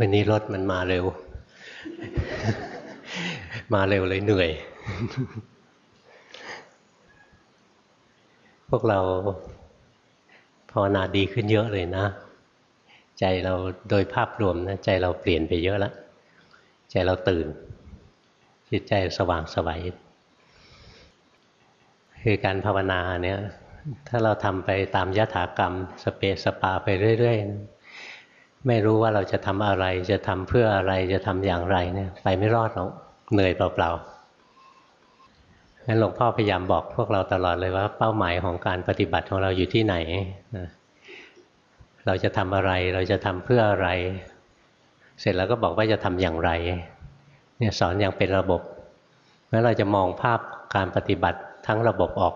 วันนี้รถมันมาเร็ว มาเร็วเลยเหนื่อย พวกเราภาวนาดีขึ้นเยอะเลยนะ ใจเราโดยภาพรวมนะใจเราเปลี่ยนไปเยอะแล้ว ใจเราตื่น จิตใจสว่างสวัยคือการภาวนาเนี่ย ถ้าเราทำไปตามยถากรรม สเปสปาไปเรื่อย ๆ ไม่รู้ว่าเราจะทำอะไร จะทำเพื่ออะไรจะทำอย่างไรเนี่ยไปไม่รอดหรอกเหนื่อยเปล่าๆงั้นหลวงพ่อพยายามบอกพวกเราตลอดเลยว่า เป้าหมายของการปฏิบัติของเราอยู่ที่ไหนเราจะทำอะไร เราจะทำเพื่ออะไร เสร็จแล้วก็บอกว่าจะทำอย่างไร เนี่ยสอนอย่างเป็นระบบแล้วเราจะมองภาพการปฏิบัติทั้งระบบออก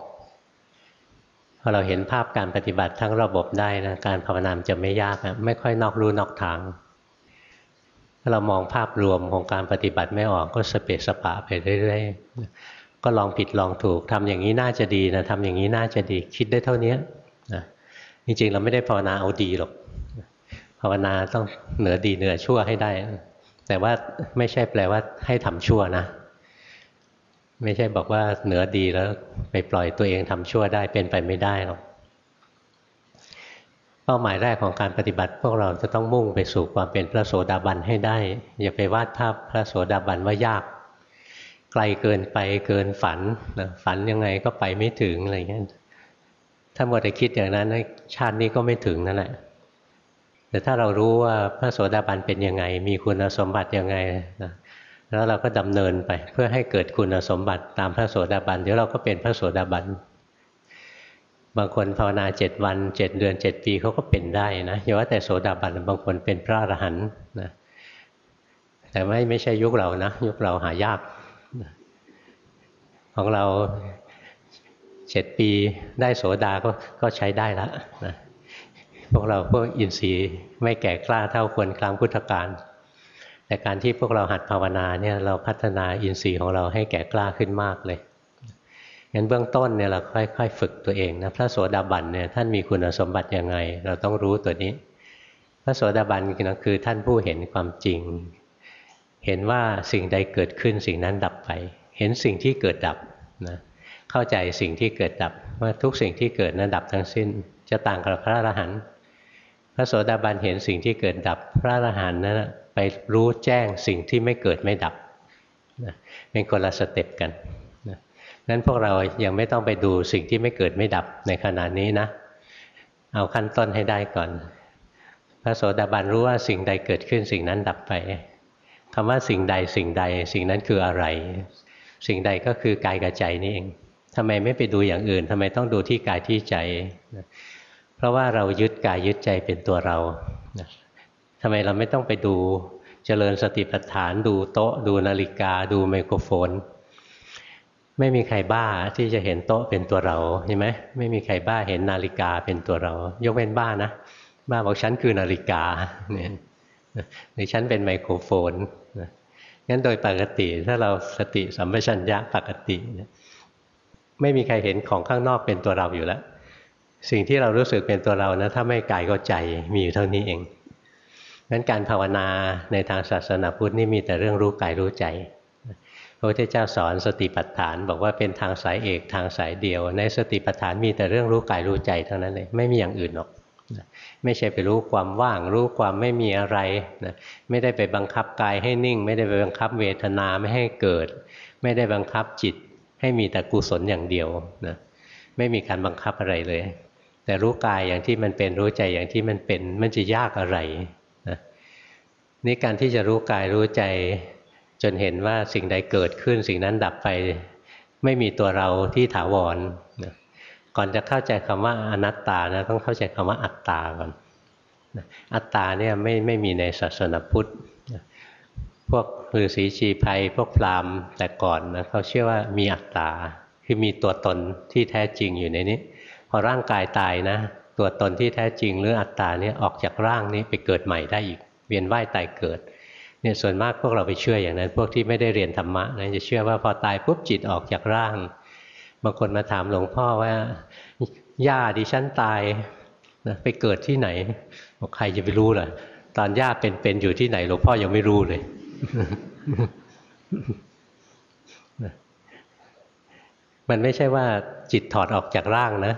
พอเราเห็นภาพการปฏิบัติทั้งระบบได้นะการภาวนามจะไม่ยากนะไม่ค่อยนอกรู้นอกทางถ้าเรามองภาพรวมของการปฏิบัติไม่ออกก็สเปสสปะไปเรื่อยๆก็ลองผิดลองถูกทำอย่างนี้น่าจะดีนะทำอย่างนี้น่าจะดีคิดได้เท่านี้นะจริงๆ เราไม่ได้ภาวนาเอาดีหรอกภาวนาต้องเหนือดีเหนือชั่วให้ได้ แต่ว่าไม่ใช่แปลว่าให้ทำชั่วนะ ไม่ใช่บอกว่าเหนือดีแล้วไปปล่อยตัวเองทำชั่วได้เป็นไปไม่ได้หรอกเป้าหมายแรกของการปฏิบัติ พวกเราจะต้องมุ่งไปสู่ความเป็นพระโสดาบันให้ได้ อย่าไปวาดภาพพระโสดาบันว่ายาก ไกลเกินไปเกินฝันนะฝันยังไงก็ไปไม่ถึงอะไรเงี้ยถ้าหมดแต่คิดอย่างนั้นชาตินี้ก็ไม่ถึงนั่นแหละแต่ถ้าเรารู้ว่าพระโสดาบันเป็นยังไง มีคุณสมบัติยังไงนะ แล้วเราก็ดำเนินไปเพื่อให้เกิดคุณสมบัติตามพระโสดาบันเดี๋ยวเราก็เป็นพระโสดาบันบางคนภาวนาเจ็ดวันเจ็ดเดือนเจ็ดปีเขาก็เป็นได้นะอย่าว่าแต่โสดาบันบางคนเป็นพระอรหันต์นะแต่ไม่ไม่ใช่ยุคเรานะยุคเราหายาก ของเราเจ็ดปีได้โสดาก็ก็ใช้ได้แล้วนะพวกเราพวกอินทรีย์ไม่แก่กล้าเท่าคนครั้งพุทธกาล แต่การที่พวกเราหัดภาวนาเนี่ยเราพัฒนาอินทรีย์ของเราให้แก่กล้าขึ้นมากเลยงั้นเบื้องต้นเนี่ยเราค่อย ๆ ฝึกตัวเองนะพระโสดาบันเนี่ยท่านมีคุณสมบัติยังไง เราต้องรู้ตัวนี้ พระโสดาบันคือท่านผู้เห็นความจริง เห็นว่าสิ่งใดเกิดขึ้นสิ่งนั้นดับไป เห็นสิ่งที่เกิดดับนะเข้าใจสิ่งที่เกิดดับว่าทุกสิ่งที่เกิดนั้นดับทั้งสิ้น จะต่างกับพระอรหันต์พระโสดาบันเห็นสิ่งที่เกิดดับพระอรหันต์นั้น ไปรู้แจ้งสิ่งที่ไม่เกิดไม่ดับนะเป็นคนละสเต็ปกันนะนั้นพวกเรายังไม่ต้องไปดูสิ่งที่ไม่เกิดไม่ดับในขณะนี้นะ เอาขั้นต้นให้ได้ก่อน พระโสดาบันรู้ว่าสิ่งใดเกิดขึ้นสิ่งนั้นดับไปคำว่าสิ่งใดสิ่งใด สิ่งนั้นคืออะไร สิ่งใดก็คือกายกับใจนี่เองทำไมไม่ไปดูอย่างอื่นทำไมต้องดูที่กายที่ใจ เพราะว่าเรายึดกายยึดใจเป็นตัวเรา ทำไมเราไม่ต้องไปดูเจริญสติปัฏฐานดูโต๊ะ ดูนาฬิกา ดูไมโครโฟน ไม่มีใครบ้าที่จะเห็นโต๊ะเป็นตัวเราใช่ไหมไม่มีใครบ้าเห็นนาฬิกาเป็นตัวเรา ยกเว้นบ้านะ บ้าบอกฉันคือนาฬิกาเนี่ยหรือฉันเป็นไมโครโฟนงั้นโดยปกติถ้าเราสติสัมปชัญญะปกติไม่มีใครเห็นของข้างนอกเป็นตัวเราอยู่แล้ว สิ่งที่เรารู้สึกเป็นตัวเรานะถ้าไม่กายก็ใจมีอยู่เท่านี้เอง นั้นการภาวนาในทางศาสนาพุทธนี่มีแต่เรื่องรู้กายรู้ใจพระพุทธเจ้าสอนสติปัฏฐาน บอกว่าเป็นทางสายเอกทางสายเดียว ในสติปัฏฐานมีแต่เรื่องรู้กายรู้ใจเท่านั้นเลยไม่มีอย่างอื่นหรอกไม่ใช่ไปรู้ความว่าง รู้ความไม่มีอะไรนะไม่ได้ไปบังคับกายให้นิ่ง ไม่ได้ไปบังคับเวทนาไม่ให้เกิด ไม่ได้บังคับจิตให้มีแต่กุศลอย่างเดียวนะไม่มีการบังคับอะไรเลย แต่รู้กายอย่างที่มันเป็นรู้ใจอย่างที่มันเป็นมันจะยากอะไร นี่การที่จะรู้กายรู้ใจจนเห็นว่าสิ่งใดเกิดขึ้น สิ่งนั้นดับไป ไม่มีตัวเราที่ถาวรก่อนจะเข้าใจคำว่าอนัตตานะต้องเข้าใจคำว่าอัตตาก่อนอัตตาเนี่ยไม่ไม่มีในศาสนาพุทธพวกฤาษีชีภัยพวกพราหมณ์แต่ก่อนนะเขาเชื่อว่ามีอัตตาคือมีตัวตนที่แท้จริงอยู่ในนี้ พอร่างกายตายนะ ตัวตนที่แท้จริงหรืออัตตาเนี่ยออกจากร่างนี้ไปเกิดใหม่ได้อีก วียนว่ายตายเกิดเนี่ยส่วนมากพวกเราไปเชื่ออย่างนั้น พวกที่ไม่ได้เรียนธรรมะนะจะเชื่อว่าพอตายปุ๊บจิตออกจากร่างบางคนมาถามหลวงพ่อว่าย่าดิฉันตายนะไปเกิดที่ไหนบอกใครจะไปรู้ล่ะตอนย่าเป็นๆอยู่ที่ไหนหลวงพ่อยังไม่รู้เลยมันไม่ใช่ว่าจิตถอดออกจากร่างนะ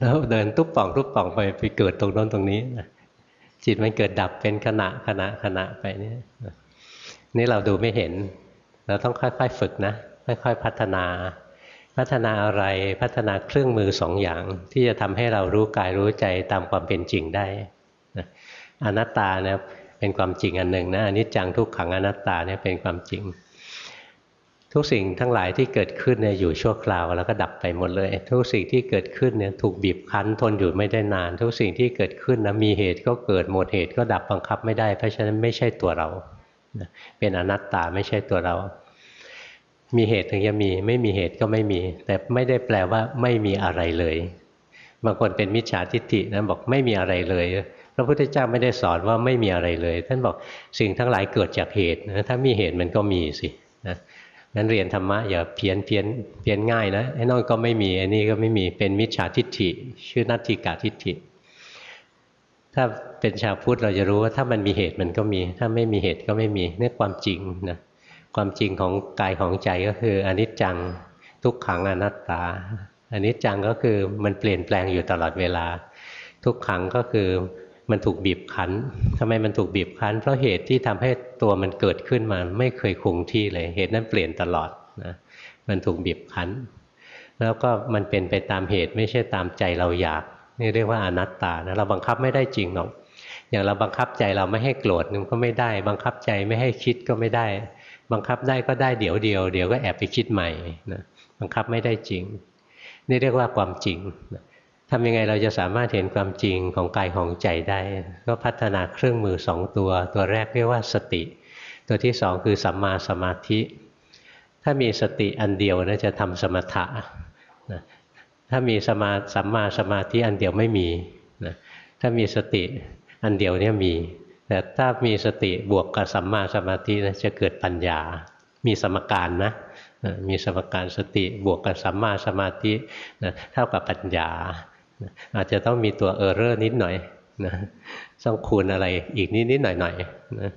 แล้วเดินตุ๊บป่องตุ๊บป่องไปไปเกิดตรงโน้นตรงนี้นะ จิตมันเกิดดับเป็นขณะขณะขณะไปนี่นี่เราดูไม่เห็น เราต้องค่อยๆฝึกนะ ค่อยๆพัฒนา พัฒนาอะไรพัฒนาเครื่องมือสองอย่าง ที่จะทำให้เรารู้กายรู้ใจตามความเป็นจริงได้นะอนัตตาเนี่ยเป็นความจริงอันหนึ่งนะอนิจจังทุกขังอนัตตาเนี่ยเป็นความจริง ทุกสิ่งทั้งหลายที่เกิดขึ้นเนี่ยอยู่ชั่วคราวแล้วก็ดับไปหมดเลย ทุกสิ่งที่เกิดขึ้นเนี่ยถูกบีบคั้นทนอยู่ไม่ได้นาน ทุกสิ่งที่เกิดขึ้นนะมีเหตุก็เกิดหมดเหตุก็ดับบังคับไม่ได้ เพราะฉะนั้นไม่ใช่ตัวเราเป็นอนัตตาไม่ใช่ตัวเรา มีเหตุถึงจะมี ไม่มีเหตุก็ไม่มี แต่ไม่ได้แปลว่าไม่มีอะไรเลยบางคนเป็นมิจฉาทิฏฐินะบอกไม่มีอะไรเลยพระพุทธเจ้าไม่ได้สอนว่าไม่มีอะไรเลย ท่านบอกสิ่งทั้งหลายเกิดจากเหตุนะถ้ามีเหตุมันก็มีสินะ นั้นเรียนธรรมะอย่าเพี้ยนเพี้ยนเพี้ยนง่ายนะไอ้นอนก็ไม่มีไอ้นี่ก็ไม่มีเป็นมิจฉาทิฏฐิ ชื่อนัตถิกาทิฏฐิ ถ้าเป็นชาวพุทธเราจะรู้ว่าถ้ามันมีเหตุมันก็มี ถ้าไม่มีเหตุก็ไม่มีนี่ความจริงนะความจริงของกายของใจก็คืออนิจจังทุกขังอนัตตาอนิจจังก็คือมันเปลี่ยนแปลงอยู่ตลอดเวลา ทุกขังก็คือ มันถูกบีบคั้นทำไมมันถูกบีบคั้น เพราะเหตุที่ทำให้ตัวมันเกิดขึ้นมาไม่เคยคงที่เลย เหตุนั้นเปลี่ยนตลอดนะมันถูกบีบคั้น แล้วก็มันเป็นไปตามเหตุไม่ใช่ตามใจเราอยาก นี่เรียกว่าอนัตตานะเราบังคับไม่ได้จริงหรอกอย่างเราบังคับใจเราไม่ให้โกรธมันก็ไม่ได้ บังคับใจไม่ให้คิดก็ไม่ได้ บังคับได้ก็ได้เดี๋ยวเดียวเดี๋ยวก็แอบไปคิดใหม่นะบังคับไม่ได้จริง นี่เรียกว่าความจริงนะ ทำยังไงเราจะสามารถเห็นความจริงของกายของใจได้ ก็พัฒนาเครื่องมือสองตัว ตัวแรกเรียกว่าสติ ตัวที่สองคือสัมมาสมาธิ ถ้ามีสติอันเดียวนะจะทำสมถะนะถ้ามีสมาสัมมาสมาธิอันเดียวไม่มีนะถ้ามีสติอันเดียวเนี่ยมี แต่ถ้ามีสติบวกกับสัมมาสมาธินะจะเกิดปัญญา มีสมการนะมีสมการสติบวกกับสัมมาสมาธินะเท่ากับปัญญา อาจจะต้องมีตัวเออร์เรอร์นิดหน่อยนะต้องคูณอะไรอีกนิดนิดหน่อยหน่อยนะ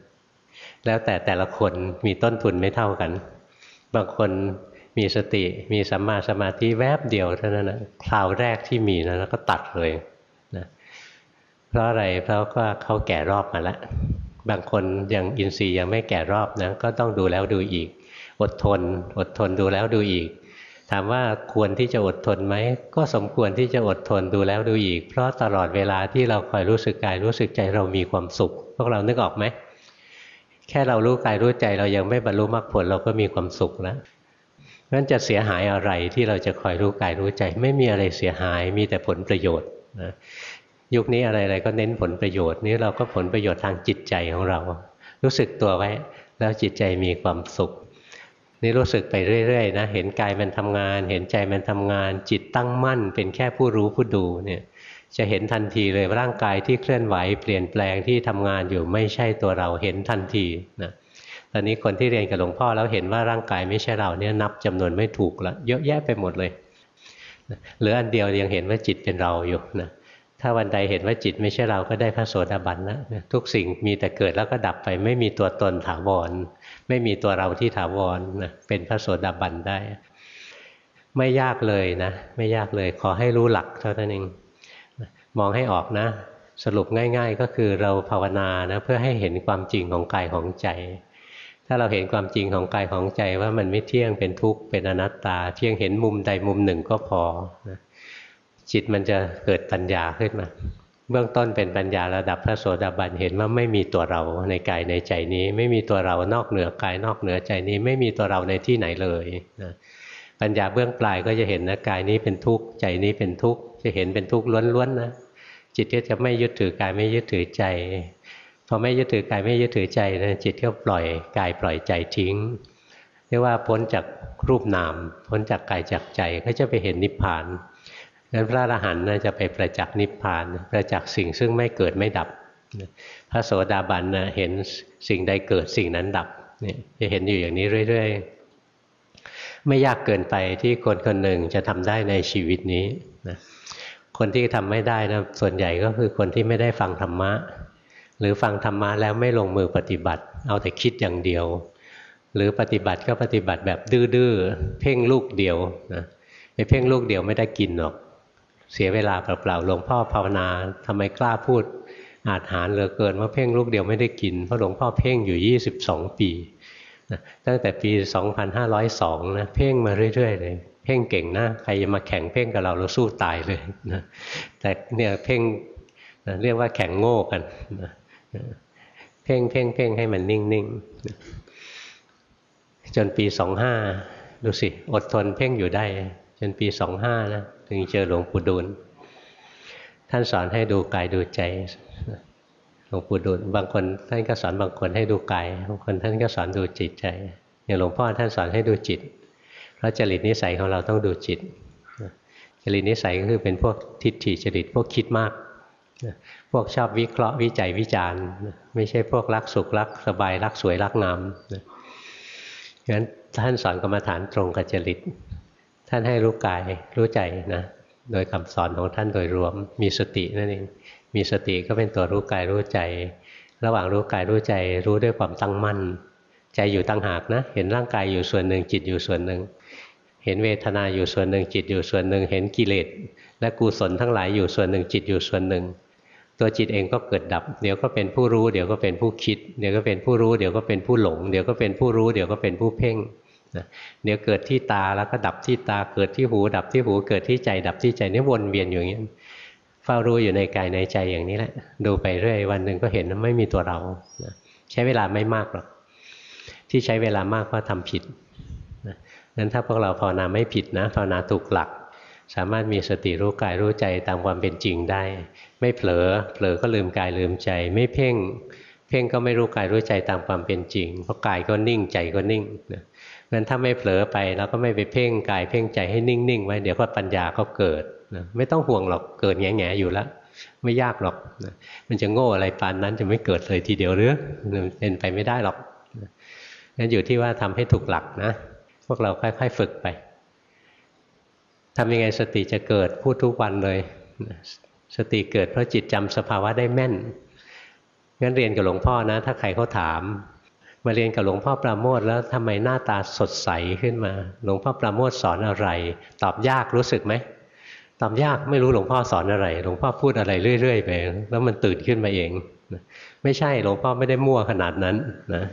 แล้วแต่แต่ละคนมีต้นทุนไม่เท่ากัน บางคนมีสติมีสัมมาสมาธิแวบเดียวเท่านั้นนะคราวแรกที่มีนะแล้วก็ตัดเลยนะเพราะอะไรเพราะว่าเขาแก่รอบมาแล้วบางคนยังอินทรีย์ยังไม่แก่รอบนะก็ต้องดูแล้วดูอีก อดทน อดทนดูแล้วดูอีก ถามว่าควรที่จะอดทนไหม ก็สมควรที่จะอดทนดูแล้วดูอีก เพราะตลอดเวลาที่เราคอยรู้สึกกายรู้สึกใจเรามีความสุข พวกเรานึกออกไหม แค่เรารู้กายรู้ใจเรายังไม่บรรลุมรรคผลเราก็มีความสุขแล้วนั้นจะเสียหายอะไรที่เราจะคอยรู้กายรู้ใจ ไม่มีอะไรเสียหายมีแต่ผลประโยชน์นะยุคนี้อะไรๆก็เน้นผลประโยชน์นี้เราก็ผลประโยชน์ทางจิตใจของเรา รู้สึกตัวไว้ แล้วจิตใจมีความสุข นี่รู้สึกไปเรื่อยๆนะ เห็นกายมันทำงาน เห็นใจมันทำงาน จิตตั้งมั่น เป็นแค่ผู้รู้ผู้ดูเนี่ย จะเห็นทันทีเลยร่างกายที่เคลื่อนไหว เปลี่ยนแปลงที่ทำงานอยู่ไม่ใช่ตัวเราเห็นทันทีนะตอนนี้คนที่เรียนกับหลวงพ่อแล้วเห็นว่าร่างกายไม่ใช่เราเนี่ยนับจำนวนไม่ถูกละเยอะแยะไปหมดเลยเหลืออันเดียวยังเห็นว่าจิตเป็นเราอยู่นะ ถ้าวันใดเห็นว่าจิตไม่ใช่เราก็ได้พระโสดาบันนะทุกสิ่งมีแต่เกิดแล้วก็ดับไป ไม่มีตัวตนถาวร ไม่มีตัวเราที่ถาวรนะเป็นพระโสดาบันได้ ไม่ยากเลยนะ ไม่ยากเลยขอให้รู้หลักเท่านั้นเองมองให้ออกนะ สรุปง่าย ๆ ก็คือเราภาวนานะเพื่อให้เห็นความจริงของกายของใจ ถ้าเราเห็นความจริงของกายของใจว่ามันไม่เที่ยงเป็นทุกข์เป็นอนัตตา เที่ยงเห็นมุมใดมุมหนึ่งก็พอนะ จิตมันจะเกิดปัญญาขึ้นมา เบื้องต้นเป็นปัญญาระดับพระโสดาบันเห็นว่าไม่มีตัวเราในกายในใจนี้ ไม่มีตัวเรานอกเหนือกายนอกเหนือใจนี้ ไม่มีตัวเราในที่ไหนเลยนะปัญญาเบื้องปลายก็จะเห็นนะกายนี้เป็นทุกข์ใจนี้เป็นทุกข์จะเห็นเป็นทุกข์ล้วนๆนะจิตก็จะไม่ยึดถือกายไม่ยึดถือใจพอไม่ยึดถือกายไม่ยึดถือใจนะจิตก็ปล่อยกายปล่อยใจทิ้งเรียกว่าพ้นจากรูปนาม พ้นจากกายจากใจก็จะไปเห็นนิพพาน งั้นพระอรหันต์น่าจะไปประจักษ์นิพพาน ประจักษ์สิ่งซึ่งไม่เกิดไม่ดับ พระโสดาบันนะเห็นสิ่งใดเกิดสิ่งนั้นดับเนี่ยจะเห็นอยู่อย่างนี้เรื่อยๆ ไม่ยากเกินไปที่คนคนหนึ่งจะทำได้ในชีวิตนี้นะคนที่ทำไม่ได้นะส่วนใหญ่ก็คือคนที่ไม่ได้ฟังธรรมะ หรือฟังธรรมะแล้วไม่ลงมือปฏิบัติ เอาแต่คิดอย่างเดียว หรือปฏิบัติก็ปฏิบัติแบบดื้อๆเพ่งลูกเดียวนะไปเพ่งลูกเดียวไม่ได้กินหรอก เสียเวลาเปล่าๆหลวงพ่อภาวนาทำไมกล้าพูด อาจหารเหลือเกินว่าเพ่งลูกเดียวไม่ได้กิน เพราะหลวงพ่อเพ่งอยู่ 22 ปีนะตั้งแต่ปี 2502นะเพ่งมาเรื่อยๆเลยเพ่งเก่งนะใครจะมาแข่งเพ่งกับเราเราสู้ตายเลยนะแต่เนี่ยเพ่งนะเรียกว่าแข่งโง่กันนะเพ่งเพ่งเพ่งให้มันนิ่งๆจนปี 25ดูสิอดทนเพ่งอยู่ได้ จนปี 25นะ ถึงเจอหลวงปู่ดูลท่านสอนให้ดูกายดูใจหลวงปู่ดูลบางคนท่านก็สอนบางคนให้ดูกายบางคนท่านก็สอนดูจิตใจอย่างหลวงพ่อท่านสอนให้ดูจิต เพราะจริตนิสัยของเราต้องดูจิตจริตนิสัยก็คือเป็นพวกทิฏฐิจริตพวกคิดมากพวกชอบวิเคราะห์วิจัยวิจารณ์ ไม่ใช่พวกรักสุขรักสบายรักสวยรักงามงั้นท่านสอนกรรมฐานตรงกับจริต ท่านให้รู้กายรู้ใจนะโดยคำสอนของท่านโดยรวมมีสตินั่นเองมีสติก็เป็นตัวรู้กายรู้ใจ ระหว่างรู้กายรู้ใจรู้ด้วยความตั้งมั่น ใจอยู่ตั้งหากนะ เห็นร่างกายอยู่ส่วนหนึ่งจิตอยู่ส่วนหนึ่ง เห็นเวทนาอยู่ส่วนหนึ่งจิตอยู่ส่วนหนึ่ง เห็นกิเลสและกุศลทั้งหลายอยู่ส่วนหนึ่งจิตอยู่ส่วนหนึ่ง ตัวจิตเองก็เกิดดับ เดี๋ยวก็เป็นผู้รู้ เดี๋ยวก็เป็นผู้คิด เดี๋ยวก็เป็นผู้รู้ เดี๋ยวก็เป็นผู้หลง เดี๋ยวก็เป็นผู้รู้ เดี๋ยวก็เป็นผู้เพ่ง เดี๋ยวเกิดที่ตาแล้วก็ดับที่ตาเกิดที่หูดับที่หู เกิดที่ใจ ดับที่ใจนี่วนเวียนอยู่อย่างนี้เฝ้ารู้อยู่ในกายในใจอย่างนี้แหละ ดูไปเรื่อยวันหนึ่งก็เห็นว่าไม่มีตัวเราใช้เวลาไม่มากหรอกที่ใช้เวลามากเพราะทำผิดนั้นถ้าพวกเราภาวนาไม่ผิดนะภาวนาถูกหลัก สามารถมีสติรู้กายรู้ใจตามความเป็นจริงได้ ไม่เผลอเผลอก็ลืมกายลืมใจ ไม่เพ่ง เพ่งก็ไม่รู้กายรู้ใจตามความเป็นจริง เพราะกายก็นิ่งใจก็นิ่งนะ งั้นถ้าไม่เผลอไปแล้วก็ไม่ไปเพ่งกายเพ่งใจให้นิ่งๆไว้เดี๋ยวก็ปัญญาก็เกิดนะไม่ต้องห่วงหรอกเกิดแง่ๆอยู่แล้วไม่ยากหรอกนะมันจะโง่อะไรปานนั้นจะไม่เกิดเลยทีเดียวหรือเป็นไปไม่ได้หรอกงั้นอยู่ที่ว่าทำให้ถูกหลักนะพวกเราค่อย ๆ ฝึกไปทำยังไงสติจะเกิดพูดทุกวันเลย สติเกิดเพราะจิตจำสภาวะได้แม่นงั้นเรียนกับหลวงพ่อนะ ถ้าใครเขาถาม มาเรียนกับหลวงพ่อปราโมทแล้วทำไมหน้าตาสดใสขึ้นมา หลวงพ่อปราโมทสอนอะไร ตอบยากรู้สึกไหมตอบยากไม่รู้หลวงพ่อสอนอะไร หลวงพ่อพูดอะไรเรื่อยๆไปแล้วมันตื่นขึ้นมาเองไม่ใช่หลวงพ่อไม่ได้มั่วขนาดนั้นนะ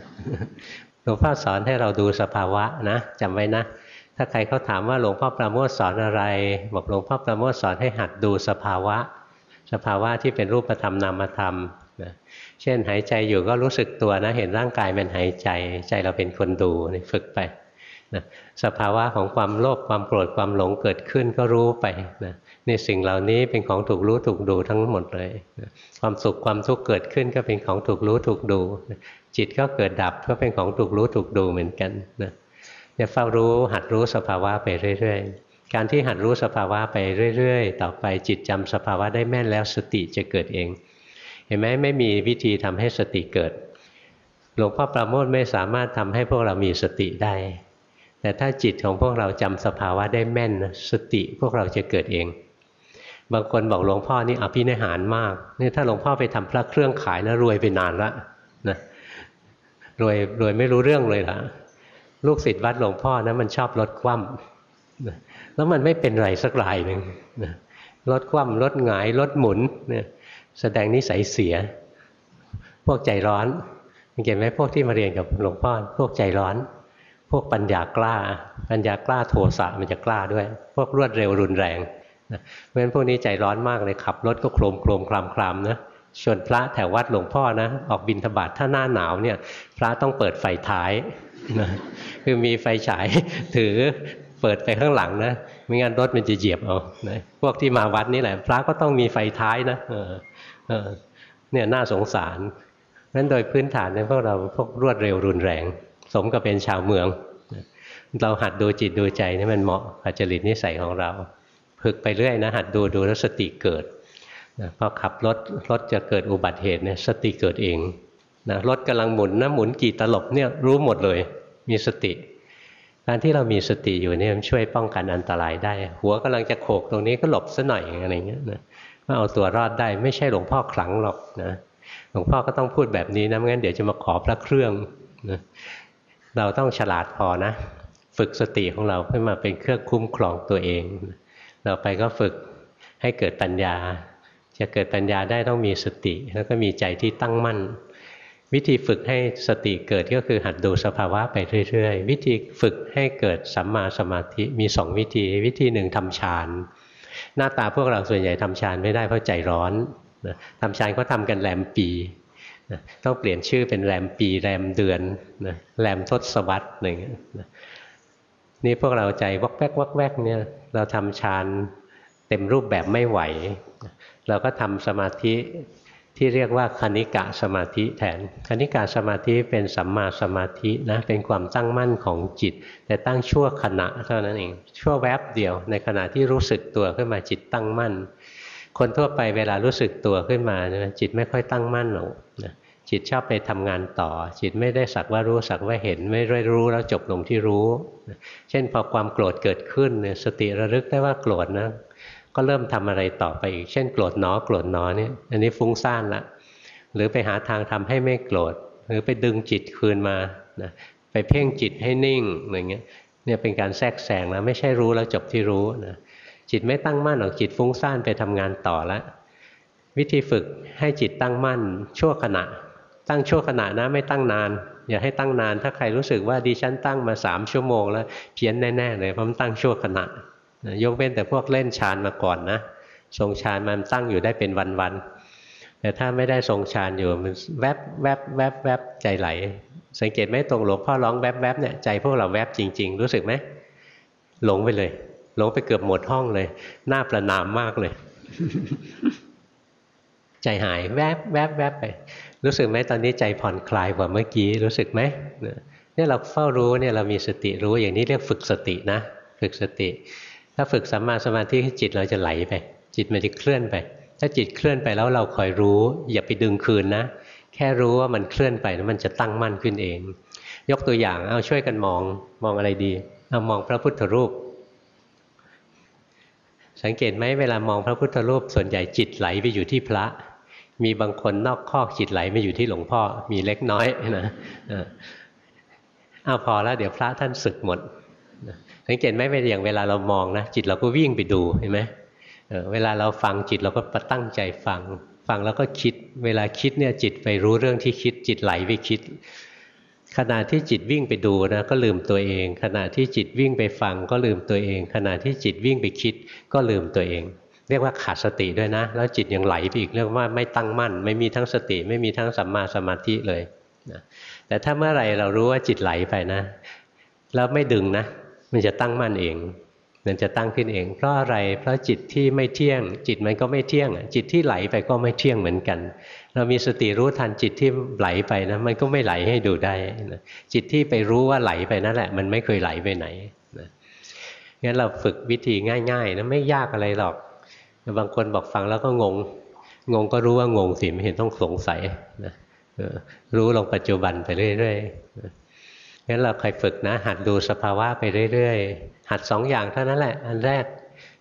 หลวงพ่อสอนให้เราดูสภาวะนะจำไว้นะ ถ้าใครเขาถามว่าหลวงพ่อประโมทสอนอะไร บอกหลวงพ่อประโมทสอนให้หัดดูสภาวะ สภาวะที่เป็นรูปธรรมนามธรรม นะเช่นหายใจอยู่ก็รู้สึกตัวนะ เห็นร่างกายมันหายใจ ใจเราเป็นคนดูฝึกไปนะสภาวะของความโลภความโกรธความหลงเกิดขึ้นก็รู้ไปนะในสิ่งเหล่านี้เป็นของถูกรู้ถูกดูทั้งหมดเลยนะความสุขความทุกข์เกิดขึ้นก็เป็นของถูกรู้ถูกดูนะจิตก็เกิดดับก็เป็นของถูกรู้ถูกดูเหมือนกันนะเนี่ยเฝ้ารู้หัดรู้สภาวะไปเรื่อย ๆ การที่หัดรู้สภาวะไปเรื่อย ๆ ต่อไปจิตจำสภาวะได้แม่นแล้วสติจะเกิดเอง เห็นไหมไม่มีวิธีทำให้สติเกิด หลวงพ่อประโมทไม่สามารถทำให้พวกเรามีสติได้ แต่ถ้าจิตของพวกเราจำสภาวะได้แม่นสติพวกเราจะเกิดเอง บางคนบอกหลวงพ่อนี่อภินิหารมากนี่ถ้าหลวงพ่อไปทำพระเครื่องขายนะรวยไปนานละนะรวยรวยไม่รู้เรื่องเลยล่ะ ลูกศิษย์วัดหลวงพ่อนะมันชอบลดคว่ำแล้วมันไม่เป็นไรสักรายหนึ่งลดคว่ำลดหงายลดหมุนเนี่ย แสดงนิสัยเสีย พวกใจร้อนเห็นไหมพวกที่มาเรียนกับหลวงพ่อพวกใจร้อน พวกปัญญากล้า ปัญญากล้าโทสะมันจะกล้าด้วย พวกรวดเร็วรุนแรงเพราะฉะนั้นพวกนี้ใจร้อนมากเลยขับรถก็โครมโครมคลามคลามนะชวนพระแถววัดหลวงพ่อนะ ออกบินธบาตถ้าหน้าหนาวเนี่ยพระต้องเปิดไฟท้ายนะคือมีไฟฉายถือเปิดไปข้างหลังนะไม่งั้นรถมันจะเหยียบเอานะพวกที่มาวัดนี่แหละ พระก็ต้องมีไฟท้ายนะ เนี่ยน่าสงสารนั้นโดยพื้นฐานเนี่ยพวกเราพวกรวดเร็วรุนแรง สมกับเป็นชาวเมือง เราหัดดูจิตดูใจนี่มันเหมาะกับจริตนิสัยของเราฝึกไปเรื่อยนะหัดดูดูแล้วสติเกิดพอขับรถรถจะเกิดอุบัติเหตุเนี่ยสติเกิดเองนะรถกำลังหมุนนะหมุนกี่ตลบเนี่ยรู้หมดเลย มีสติ การที่เรามีสติอยู่เนี่ยมันช่วยป้องกันอันตรายได้ หัวกำลังจะโขกตรงนี้ก็หลบซะหน่อยอะไรเงี้ยนะ ว่าเอาตัวรอดได้ไม่ใช่หลวงพ่อขลังหรอกนะหลวงพ่อก็ต้องพูดแบบนี้นะไม่งั้นเดี๋ยวจะมาขอพระเครื่องนะเราต้องฉลาดพอนะ ฝึกสติของเราขึ้นมาเป็นเครื่องคุ้มครองตัวเองเราไปก็ฝึกให้เกิดปัญญา จะเกิดปัญญาได้ต้องมีสติ แล้วก็มีใจที่ตั้งมั่น วิธีฝึกให้สติเกิดก็คือหัดดูสภาวะไปเรื่อย ๆ วิธีฝึกให้เกิดสัมมาสมาธิมีสองวิธี วิธีหนึ่งทำฌาน หน้าตาพวกเราส่วนใหญ่ทำฌานไม่ได้เพราะใจร้อนนะทำฌานก็ทำกันแรมปีนะต้องเปลี่ยนชื่อเป็นแรมปีแรมเดือนนะแรมทศวรรษหนึ่งนะนี่พวกเราใจวักแวกวักแวกเนี่ยเราทำฌานเต็มรูปแบบไม่ไหว เราก็ทำสมาธิ ที่เรียกว่าคณิกะสมาธิแทนคณิกะสมาธิเป็นสัมมาสมาธินะเป็นความตั้งมั่นของจิต แต่ตั้งชั่วขณะเท่านั้นเองชั่วแวบเดียว ในขณะที่รู้สึกตัวขึ้นมาจิตตั้งมั่น คนทั่วไปเวลารู้สึกตัวขึ้นมาจิตไม่ค่อยตั้งมั่นหรอกจิตชอบไปทำงานต่อ จิตไม่ได้สักว่ารู้สักว่าเห็นไม่ได้รู้แล้วจบลงที่รู้ เช่นพอความโกรธเกิดขึ้นเนี่ยสติระลึกได้ว่าโกรธนะ ก็เริ่มทำอะไรต่อไปอีก เช่นโกรธหนอโกรธหนอเนี่ยอันนี้ฟุ้งซ่านละหรือไปหาทางทำให้ไม่โกรธหรือไปดึงจิตคืนมานะไปเพ่งจิตให้นิ่งอะไรเงี้ยเนี่ยเป็นการแทรกแซงแล้วไม่ใช่รู้แล้วจบที่รู้นะจิตไม่ตั้งมั่นหรอกจิตฟุ้งซ่านไปทำงานต่อแล้ววิธีฝึกให้จิตตั้งมั่นชั่วขณะ ตั้งชั่วขณะนะไม่ตั้งนาน อย่าให้ตั้งนานถ้าใครรู้สึกว่าดิฉันตั้งมาสามชั่วโมงแล้วเพี้ยนแน่ๆเลยเพราะมันตั้งชั่วขณะ ยกเว้นแต่พวกเล่นฌานมาก่อนนะทรงฌานมันตั้งอยู่ได้เป็นวันๆแต่ถ้าไม่ได้ทรงฌานอยู่มันแวบแวบแวบแวบใจไหล สังเกตไหมตรงหลวงพ่อร้องแวบแวบเนี่ยใจพวกเราแวบจริง ๆ รู้สึกไหมหลงไปเลย หลงไปเกือบหมดห้องเลยหน้าประนามมากเลย ใจหายแวบแวบแวบไป รู้สึกไหมตอนนี้ใจผ่อนคลายกว่าเมื่อกี้รู้สึกไหมเนี่ยเราเฝ้ารู้เนี่ยเรามีสติรู้อย่างนี้เรียกฝึกสตินะ ฝึกสติ ถ้าฝึกสัมมาสมาธิจิตเราจะไหลไป จิตมันจะเคลื่อนไป ถ้าจิตเคลื่อนไปแล้วเราคอยรู้ อย่าไปดึงคืนนะ แค่รู้ว่ามันเคลื่อนไปแล้วมันจะตั้งมั่นขึ้นเอง ยกตัวอย่างเอาช่วยกันมองมองอะไรดีเอามองพระพุทธรูป สังเกตไหมเวลามองพระพุทธรูปส่วนใหญ่จิตไหลไปอยู่ที่พระ มีบางคนนอกคอกจิตไหลไปอยู่ที่หลวงพ่อมีเล็กน้อยนะเอาพอแล้วเดี๋ยวพระท่านศึกหมด สังเกตไหมเวลาอย่างเวลาเรามองนะจิตเราก็วิ่งไปดูเห็นไหมเวลาเราฟังจิตเราก็ประตั้งใจฟัง ฟังแล้วก็คิด เวลาคิดเนี่ยจิตไปรู้เรื่องที่คิด จิตไหลไปคิด ขณะที่จิตวิ่งไปดูนะก็ลืมตัวเอง ขณะที่จิตวิ่งไปฟังก็ลืมตัวเอง ขณะที่จิตวิ่งไปคิดก็ลืมตัวเอง เรียกว่าขาดสติด้วยนะ แล้วจิตยังไหลไปอีกเรียกว่าไม่ตั้งมั่น ไม่มีทั้งสติ ไม่มีทั้งสัมมาสมาธิเลยนะแต่ถ้าเมื่อไหร่เรารู้ว่าจิตไหลไปนะแล้วไม่ดึงนะ มันจะตั้งมั่นเองมันจะตั้งขึ้นเอง เพราะอะไร เพราะจิตที่ไม่เที่ยง จิตมันก็ไม่เที่ยง จิตที่ไหลไปก็ไม่เที่ยงเหมือนกัน เรามีสติรู้ทันจิตที่ไหลไปนะมันก็ไม่ไหลให้ดูได้นะจิตที่ไปรู้ว่าไหลไปนั่นแหละ มันไม่เคยไหลไปไหนนะงั้นเราฝึกวิธีง่ายๆนะไม่ยากอะไรหรอก บางคนบอกฟังแล้วก็งง งงก็รู้ว่างงสิไม่เห็นต้องสงสัยนะรู้ลงปัจจุบันไปเรื่อยๆ งั้นเราใครฝึกนะ หัดดูสภาวะไปเรื่อยๆ หัดสองอย่างเท่านั้นแหละ อันแรก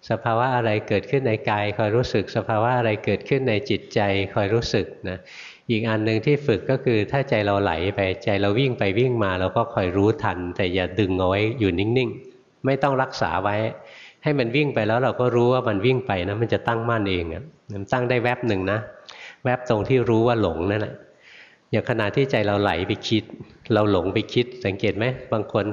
สภาวะอะไรเกิดขึ้นในกายคอยรู้สึก สภาวะอะไรเกิดขึ้นในจิตใจคอยรู้สึกนะอีกอันหนึ่งที่ฝึกก็คือถ้าใจเราไหลไปใจเราวิ่งไปวิ่งมาเราก็คอยรู้ทัน แต่อย่าดึงเอาไว้อยู่นิ่งๆ ไม่ต้องรักษาไว้ ให้มันวิ่งไปแล้วเราก็รู้ว่ามันวิ่งไปนะมันจะตั้งมั่นเองอะมันตั้งได้แวบหนึ่งนะ แวบตรงที่รู้ว่าหลงนั่นแหละ อย่างขณะที่ใจเราไหลไปคิด เราหลงไปคิด สังเกตไหมบางคน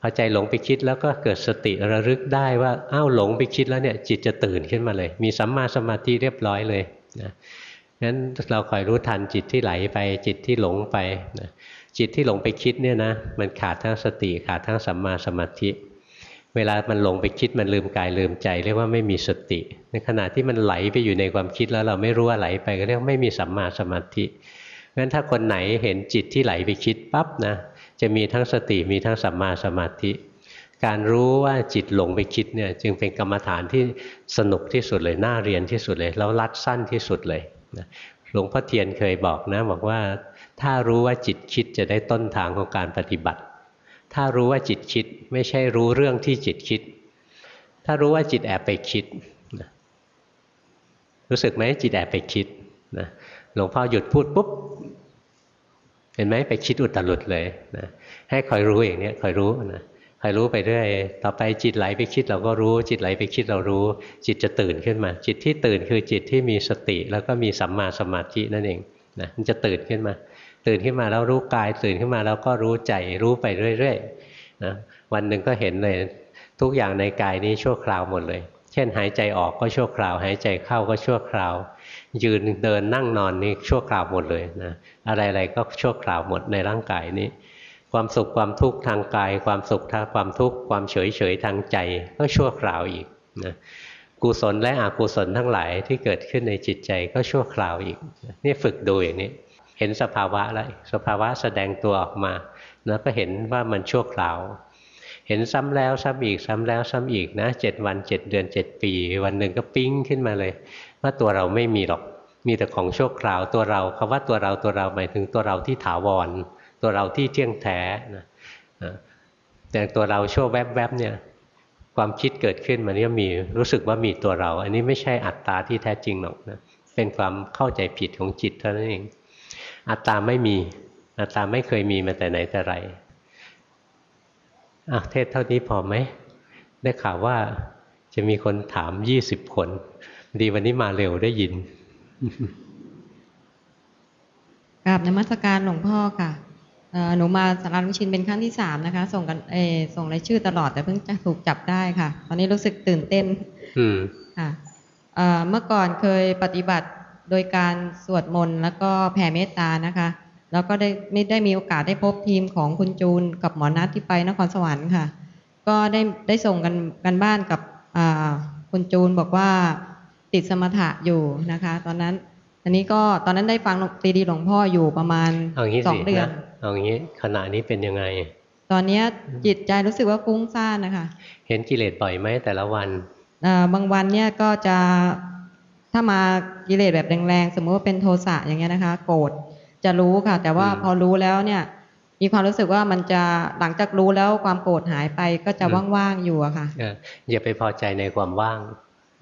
พอใจหลงไปคิดแล้วก็เกิดสติระลึกได้ว่าอ้าวหลงไปคิดแล้วเนี่ยจิตจะตื่นขึ้นมาเลย มีสัมมาสมาธิเรียบร้อยเลยนะงั้นเราคอยรู้ทันจิตที่ไหลไปจิตที่หลงไปนะจิตที่หลงไปคิดเนี่ยนะมันขาดทั้งสติขาดทั้งสัมมาสมาธิ เวลามันหลงไปคิดมันลืมกายลืมใจ เรียกว่าไม่มีสติ ในขณะที่มันไหลไปอยู่ในความคิดแล้วเราไม่รู้ว่าไหลไปก็เรียกไม่มีสัมมาสมาธิ งั้นถ้าคนไหนเห็นจิตที่ไหลไปคิดปั๊บนะจะมีทั้งสติมีทั้งสัมมาสมาธิ การรู้ว่าจิตหลงไปคิดเนี่ยจึงเป็นกรรมฐานที่สนุกที่สุดเลยน่าเรียนที่สุดเลย แล้วรัดสั้นที่สุดเลยหลวงพ่อเทียนเคยบอกนะบอกว่าถ้ารู้ว่าจิตคิดจะได้ต้นทางของการปฏิบัติ ถ้ารู้ว่าจิตคิดไม่ใช่รู้เรื่องที่จิตคิด ถ้ารู้ว่าจิตแอบไปคิดรู้สึกไหมจิตแอบไปคิดนะหลวงพ่อหยุดพูดปุ๊บ เห็นไหมไปคิดอุตรุดเลยนะให้คอยรู้อย่างนี้คอยรู้นะคอยรู้ไปเรื่อยต่อไปจิตไหลไปคิดเราก็รู้ จิตไหลไปคิดเรารู้ จิตจะตื่นขึ้นมา จิตที่ตื่นคือจิตที่มีสติ แล้วก็มีสัมมาสมาธินั่นเองนะมันจะตื่นขึ้นมา ตื่นขึ้นมาแล้วรู้กาย ตื่นขึ้นมาแล้วก็รู้ใจรู้ไปเรื่อยๆนะวันหนึ่งก็เห็นเลยทุกอย่างในกายนี้ชั่วคราวหมดเลย เช่นหายใจออกก็ชั่วคราว หายใจเข้าก็ชั่วคราว ยืนเดินนั่งนอนนี่ชั่วคราวหมดเลยนะอะไรๆก็ชั่วคราวหมดในร่างกายนี้ ความสุขความทุกข์ทางกาย ความสุขทางความทุกข์ความเฉยเฉยทางใจก็ชั่วคราวอีกนะกุศลและอกุศลทั้งหลายที่เกิดขึ้นในจิตใจก็ชั่วคราวอีกนี่ฝึกดูอย่างนี้ เห็นสภาวะแล้วสภาวะแสดงตัวออกมาแล้วก็เห็นว่ามันชั่วคราว เห็นซ้ำแล้วซ้ำอีกซ้ำแล้วซ้ำอีกนะเจ็ดวันเจ็ดเดือนเจ็ดปี วันหนึ่งก็ปิ้งขึ้นมาเลย ว่าตัวเราไม่มีหรอกมีแต่ของชั่วคราวตัวเราคำว่าตัวเราตัวเราหมายถึงตัวเราที่ถาวร ตัวเราที่เที่ยงแท้นะแต่ตัวเราชั่วแวบๆเนี่ยความคิดเกิดขึ้นมันก็มีรู้สึกว่ามีตัวเรา อันนี้ไม่ใช่อัตตาที่แท้จริงหรอกนะเป็นความเข้าใจผิดของจิตเท่านั้นเอง อัตตาไม่มี อัตตาไม่เคยมีมาแต่ไหนแต่ไรอะเทศเท่านี้พอไหมได้ข่าวว่าจะมีคนถามยี่สิบคน ดีวันนี้มาเร็วได้ยินกราบนมัสการหลวงพ่อค่ะหนูมาสาราลุชินเป็นครั้งที่สามนะคะ ส่งกันเอส่งรายชื่อตลอดแต่เพิ่งจะถูกจับได้ค่ะ ตอนนี้รู้สึกตื่นเต้นอืมค่ะเมื่อก่อนเคยปฏิบัติโดยการสวดมนต์แล้วก็แผ่เมตตานะคะ แล้วก็ได้ไม่ได้มีโอกาสได้พบทีมของคุณจูนกับหมอนัทที่ไปนครสวรรค์ค่ะ ก็ได้ได้ส่งกันกันบ้านกับคุณจูนบอกว่า ติดสมถะอยู่นะคะ ตอนนั้นอันนี้ก็ตอนนั้นได้ฟังตีดีหลวงพ่ออยู่ประมาณสองเดือนเอาอย่างนี้ขณะนี้เป็นยังไง ตอนนี้จิตใจรู้สึกว่าฟุ้งซ่านนะคะ เห็นกิเลสบ่อยไหมแต่ละวันบางวันเนี่ยก็จะถ้ามากิเลสแบบแรงๆสมมติว่าเป็นโทสะอย่างเงี้ยนะคะ โกรธจะรู้ค่ะ แต่ว่าพอรู้แล้วเนี่ย มีความรู้สึกว่ามันจะหลังจากรู้แล้วความโกรธหายไปก็จะว่างๆอยู่อะค่ะอย่าไปพอใจในความว่าง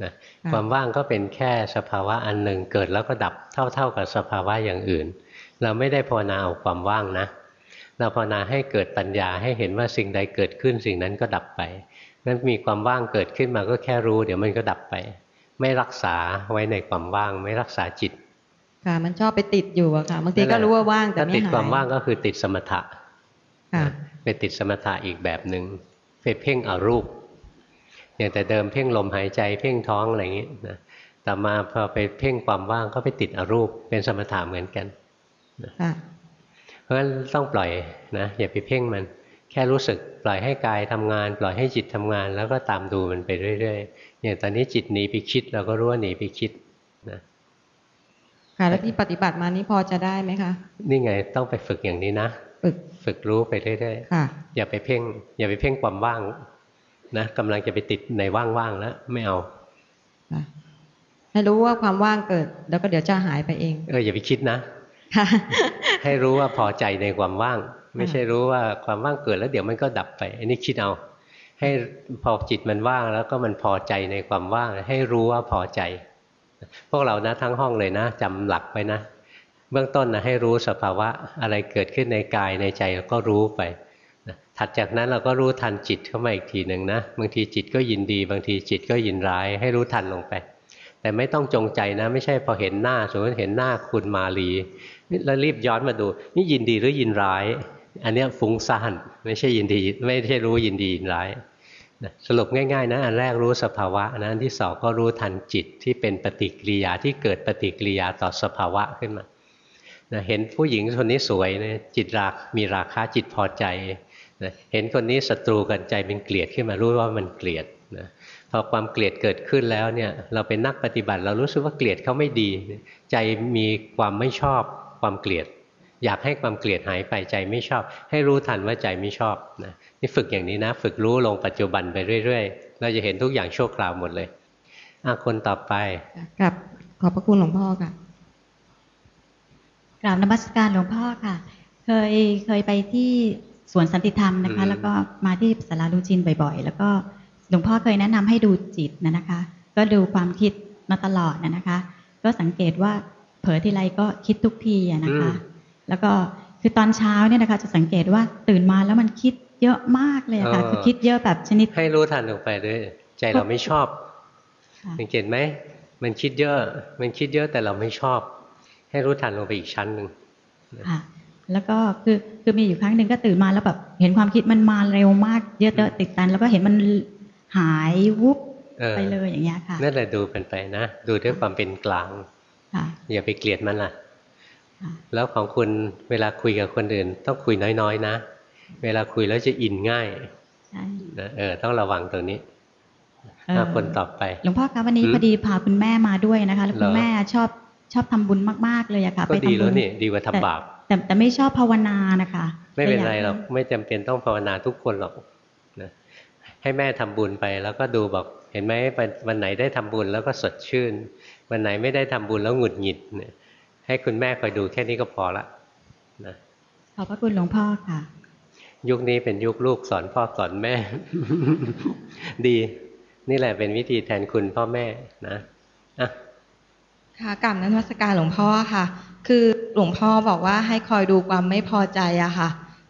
นะความว่างก็เป็นแค่สภาวะอันหนึ่งเกิดแล้วก็ดับเท่า ๆกับสภาวะอย่างอื่น เราไม่ได้ภาวนาเอาความว่างนะ เราภาวนาให้เกิดปัญญาให้เห็นว่าสิ่งใดเกิดขึ้นสิ่งนั้นก็ดับไปนั้นมีความว่างเกิดขึ้นมาก็แค่รู้ เดี๋ยวมันก็ดับไป ไม่รักษาไว้ในความว่าง ไม่รักษาจิต ค่ะ มันชอบไปติดอยู่อะค่ะบางทีก็รู้ว่าว่างแต่ไม่หายติดความว่างก็คือติดสมถะไปติดสมถะอีกแบบหนึ่งไปเพ่งอารูป อย่างแต่เดิมเพ่งลมหายใจเพ่งท้องอะไรอย่างนี้นะแต่มาพอไปเพ่งความว่างก็ไปติดอรูปเป็นสมถะเหมือนกันเพราะฉะนั้นต้องปล่อยนะอย่าไปเพ่งมัน แค่รู้สึกปล่อยให้กายทำงาน ปล่อยให้จิตทำงาน แล้วก็ตามดูมันไปเรื่อยๆอย่างตอนนี้จิตหนีไปคิดเราก็รู้ว่าหนีไปคิดนะค่ะแล้วที่ปฏิบัติมานี้พอจะได้ไหมคะนี่ไงต้องไปฝึกอย่างนี้นะฝึกฝึกรู้ไปเรื่อยๆอย่าไปเพ่ง อย่าไปเพ่งความว่าง นะกำลังจะไปติดในว่างๆแล้วไม่เอาให้รู้ว่าความว่างเกิด แล้วก็เดี๋ยวจะหายไปเอง เอออย่าไปคิดนะ ให้รู้ว่าพอใจในความว่าง ไม่ใช่รู้ว่าความว่างเกิดแล้วเดี๋ยวมันก็ดับไป อันนี้คิดเอา ให้พอจิตมันว่างแล้วก็มันพอใจในความว่าง ให้รู้ว่าพอใจ พวกเรานะทั้งห้องเลยนะจำหลักไว้นะ เบื้องต้นนะให้รู้สภาวะอะไรเกิดขึ้นในกายในใจแล้วก็รู้ไป ถัดจากนั้นเราก็รู้ทันจิตเข้ามาอีกทีหนึ่งนะบางทีจิตก็ยินดี บางทีจิตก็ยินร้าย ให้รู้ทันลงไป แต่ไม่ต้องจงใจนะ ไม่ใช่พอเห็นหน้าสมมติเห็นหน้าคุณมาลีแล้วรีบย้อนมาดู นี่ยินดีหรือยินร้าย อันนี้ฟุ้งซ่านไม่ใช่ยินดี ไม่ใช่รู้ยินดียินร้ายสรุปง่ายๆนะอันแรกรู้สภาวะนะอันที่สองก็รู้ทันจิตที่เป็นปฏิกิริยาที่เกิดปฏิกิริยาต่อสภาวะขึ้นมาเห็นผู้หญิงคนนี้สวยนะจิตรักมีราคาจิตพอใจ นะเห็นคนนี้ศัตรูกันใจเป็นเกลียดขึ้นมารู้ว่ามันเกลียดนะพอความเกลียดเกิดขึ้นแล้วเนี่ยเราเป็นนักปฏิบัติ เรารู้สึกว่าเกลียดเขาไม่ดี ใจมีความไม่ชอบความเกลียด อยากให้ความเกลียดหายไปใจไม่ชอบ ให้รู้ทันว่าใจไม่ชอบนะนี่ฝึกอย่างนี้นะ ฝึกรู้ลงปัจจุบันไปเรื่อยๆเราจะเห็นทุกอย่างชั่วคราวหมดเลยอาคนต่อไปกับขอบพระคุณหลวงพ่อค่ะกราบนมัสการหลวงพ่อค่ะ เคยเคยไปที่ สวนสันติธรรมนะคะ แล้วก็มาที่สาราลูจินบ่อย ๆ แล้วก็หลวงพ่อเคยแนะนำให้ดูจิตนะนะคะ ก็ดูความคิดมาตลอดนะนะคะ ก็สังเกตว่าเผลอทีไรก็คิดทุกทีอะนะคะอืมแล้วก็คือตอนเช้าเนี่ยนะคะ จะสังเกตว่าตื่นมาแล้วมันคิดเยอะมากเลยอะค่ะคือคิดเยอะแบบชนิดให้รู้ทันลงไปด้วยใจเราไม่ชอบค่ะสังเกตไหมมันคิดเยอะ มันคิดเยอะแต่เราไม่ชอบ ให้รู้ทันลงไปอีกชั้นหนึ่งค่ะ แล้วก็คือคือมีอยู่ครั้งหนึ่งก็ตื่นมาแล้วแบบเห็นความคิดมันมาเร็วมากเยอะๆติดกัน แล้วก็เห็นมันหายวุบเออไปเลยอย่างเงี้ยค่ะนั่นแหละดูเป็นไปนะ ดูด้วยความเป็นกลางค่ะอย่าไปเกลียดมันล่ะค่ะ แล้วของคุณเวลาคุยกับคนอื่น ต้องคุยน้อยๆนะ เวลาคุยแล้วจะอินง่ายใช่นะเออต้องระวังตรงนี้เอ่อถ้าคนต่อไปหลวงพ่อคะวันนี้หืมพอดีพาคุณแม่มาด้วยนะคะแล้วคุณเหรอแม่ชอบชอบทำบุญมากๆเลยอะค่ะก็ไปดีทำบุแล้วญนี่ดีกว่าทำบาป แต่แต่ไม่ชอบภาวนานะคะ ไม่เป็นลยยาไรหรอกไม่จำเป็นต้องภาวนาทุกคนหรอกนะให้แม่ทำบุญไปแล้วก็ดูบอกเห็นไหมวันวันไหนได้ทำบุญแล้วก็สดชื่น วันไหนไม่ได้ทำบุญแล้วหงุดหงิดเนี่ยให้คุณแม่คอยดูแค่นี้ก็พอละนะขอบพระคุณหลวงพ่อค่ะ ยุคนี้เป็นยุคลูกสอนพ่อสอนแม่ ดี นี่แหละเป็นวิธีแทนคุณพ่อแม่นะอะค่ะกลับนมัสการหลวงพ่อค่ะ คือหลวงพ่อบอกว่าให้คอยดูความไม่พอใจอะค่ะ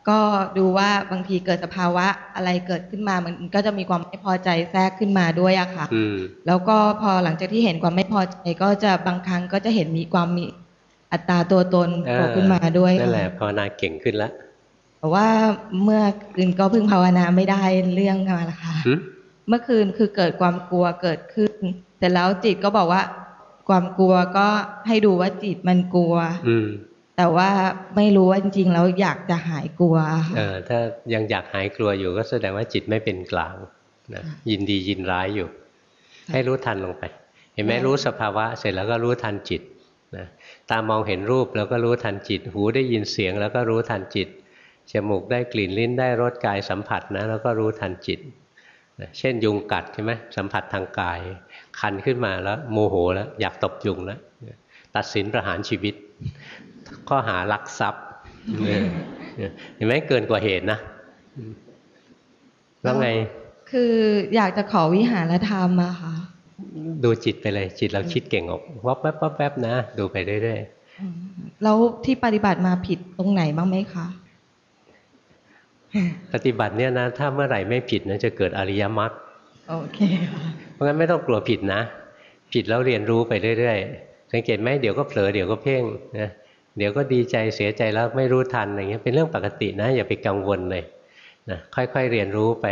ก็ดูว่าบางทีเกิดสภาวะอะไรเกิดขึ้นมามันก็จะมีความไม่พอใจแทรกขึ้นมาด้วยอะค่ะอืมแล้วก็พอหลังจากที่เห็นความไม่พอใจก็จะบางครั้งก็จะเห็นมีความมีอัตราตัวตนโผล่ขึ้นมาด้วยนั่นแหละค่ะภาวนาเก่งขึ้นแล้วแต่ว่าเมื่อคืนก็เพิ่งภาวนาไม่ได้เรื่องมาละค่ะหึเมื่อคืนคือเกิดความกลัวเกิดขึ้น แต่แล้วจิตก็บอกว่า ความกลัวก็ให้ดูว่าจิตมันกลัว อืมแต่ว่าไม่รู้ว่าจริงๆแล้วอยากจะหายกลัวค่ะเออถ้ายังอยากหายกลัวอยู่ก็แสดงว่าจิตไม่เป็นกลางนะยินดียินร้ายอยู่ ให้รู้ทันลงไป เห็นไหมรู้สภาวะ เสร็จแล้วก็รู้ทันจิตนะตามองเห็นรูปแล้วก็รู้ทันจิต หูได้ยินเสียงแล้วก็รู้ทันจิตจมูกได้กลิ่นลิ้นได้รสกายสัมผัสนะแล้วก็รู้ทันจิตนะเช่นยุงกัดใช่ไหมสัมผัสทางกาย คันขึ้นมาแล้ว โมโหแล้ว อยากตบยุงแล้วตัดสินประหารชีวิต ข้อหารักทรัพย์เนี่ยเห็นไหมเกินกว่าเหตุนะ แล้วไง คืออยากจะขอวิหารธรรมอะค่ะ ดูจิตไปเลย จิตเราคิดเก่งออกวับแวบวับแวบนะ ดูไปเรื่อยอืมแล้วที่ปฏิบัติมาผิดตรงไหนบ้างไหมคะๆปฏิบัติเนี่ยนะ ถ้าเมื่อไหร่ไม่ผิดนะจะเกิดอริยมรรคโอเคค่ะเพ ราะงั้นไม่ต้องกลัวผิดนะ ผิดแล้วเรียนรู้ไปเรื่อยๆ สังเกตไหมเดี๋ยวก็เผลอเดี๋ยวก็เพ่งนะเดี๋ยวก็ดีใจเสียใจแล้วไม่รู้ทันอะไรเงี้ยเป็นเรื่องปกตินะ อย่าไปกังวลเลยนะค่อยๆเรียนรู้ไป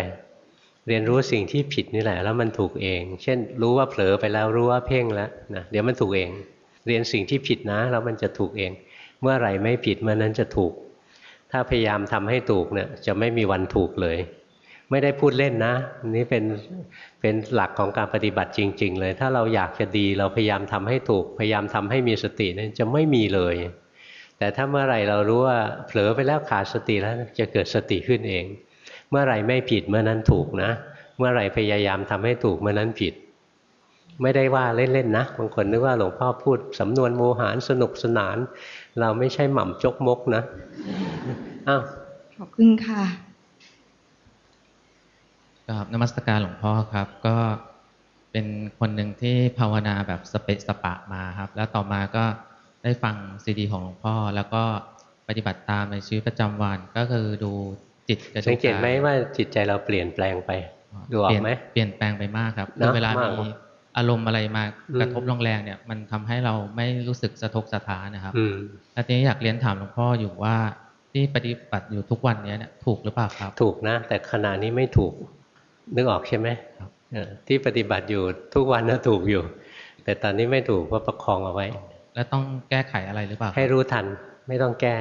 เรียนรู้สิ่งที่ผิดนี่แหละ แล้วมันถูกเอง เช่น รู้ว่าเผลอไปแล้วรู้ว่าเพ่งแล้วนะเดี๋ยวมันถูกเอง เรียนสิ่งที่ผิดนะ แล้วมันจะถูกเอง เมื่อไหร่ไม่ผิดเมื่อนั้นจะถูก ถ้าพยายามทำให้ถูกเนี่ยจะไม่มีวันถูกเลย ไม่ได้พูดเล่นนะนี่เป็นเป็นหลักของการปฏิบัติจริง ๆ เลย ถ้าเราอยากจะดีเราพยายามทำให้ถูก พยายามทำให้มีสตินี่จะไม่มีเลย แต่ถ้าเมื่อไหร่เรารู้ว่าเผลอไปแล้วขาดสติแล้วจะเกิดสติขึ้นเอง เมื่อไหร่ไม่ผิดเมื่อนั้นถูกนะ เมื่อไหร่พยายามทำให้ถูกเมื่อนั้นผิด ไม่ได้ว่าเล่นๆนะบางคนนึกว่าหลวงพ่อพูดสำนวนโมหารสนุกสนาน เราไม่ใช่หม่ำจกมกนะอ้าวขอบคุณค่ะ ครับนมัสการหลวงพ่อครับ ก็เป็นคนหนึ่งที่ภาวนาแบบสเปะสปะมาครับ แล้วต่อมาก็ได้ฟังซีดีของหลวงพ่อ แล้วก็ปฏิบัติตามในชีวิตประจำวันก็คือดูจิตกับดูสังเกตไหมยว่าจิตใจเราเปลี่ยนแปลงไปดูออเปลี่กยนไหมเปลี่ยนแปลงไปมากครับเนอะเวลามากมีอารมณ์อะไรมาอืมกระทบแรงๆเนี่ย มันทำให้เราไม่รู้สึกสะทกสะท้านนะครับอืมแล้วทีนี้อยากเรียนถามหลวงพ่ออยู่ว่าที่ปฏิบัติอยู่ทุกวันเนี้ยเนี่ยถูกหรือเปล่าครับ ถูกนะ แต่ขณะนี้ไม่ถูก นึกออกใช่ไหมครับเออที่ปฏิบัติอยู่ทุกวันนะถูกอยู่ แต่ตอนนี้ไม่ถูกเพราะประคองเอาไว้ แล้วต้องแก้ไขอะไรหรือเปล่าครับให้รู้ทันไม่ต้องแก้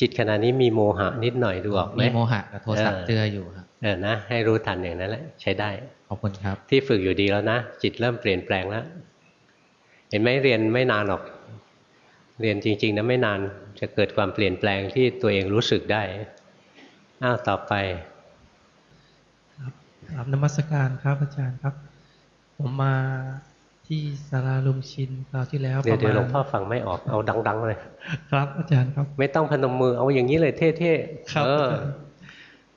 จิตขณะนี้มีโมหะนิดหน่อยดูออกไหมมีโมหะกับโทสะเออเจืออยู่ครับเออนะ ให้รู้ทันอย่างนั้นแหละใช้ได้ขอบคุณครับ ที่ฝึกอยู่ดีแล้วนะ จิตเริ่มเปลี่ยนแปลงแล้ว เห็นไหมเรียนไม่นานหรอก เรียนจริง ๆนะไม่นานจะเกิดความเปลี่ยนแปลงที่ตัวเองรู้สึกได้อ้าวต่อไป ครับกราบนมัสการครับอาจารย์ครับ ผมมาที่สาราลุมชินคราวที่แล้วเดี๋ยวปเดี๋ยวระหลมาวณงพ่อฟังไม่ออกเอาดัง ๆ เลย ครับ อาจารย์ครับ ไม่ต้องพนมมือเอาอย่างนี้เลยเท่ๆครับเอออาจารย์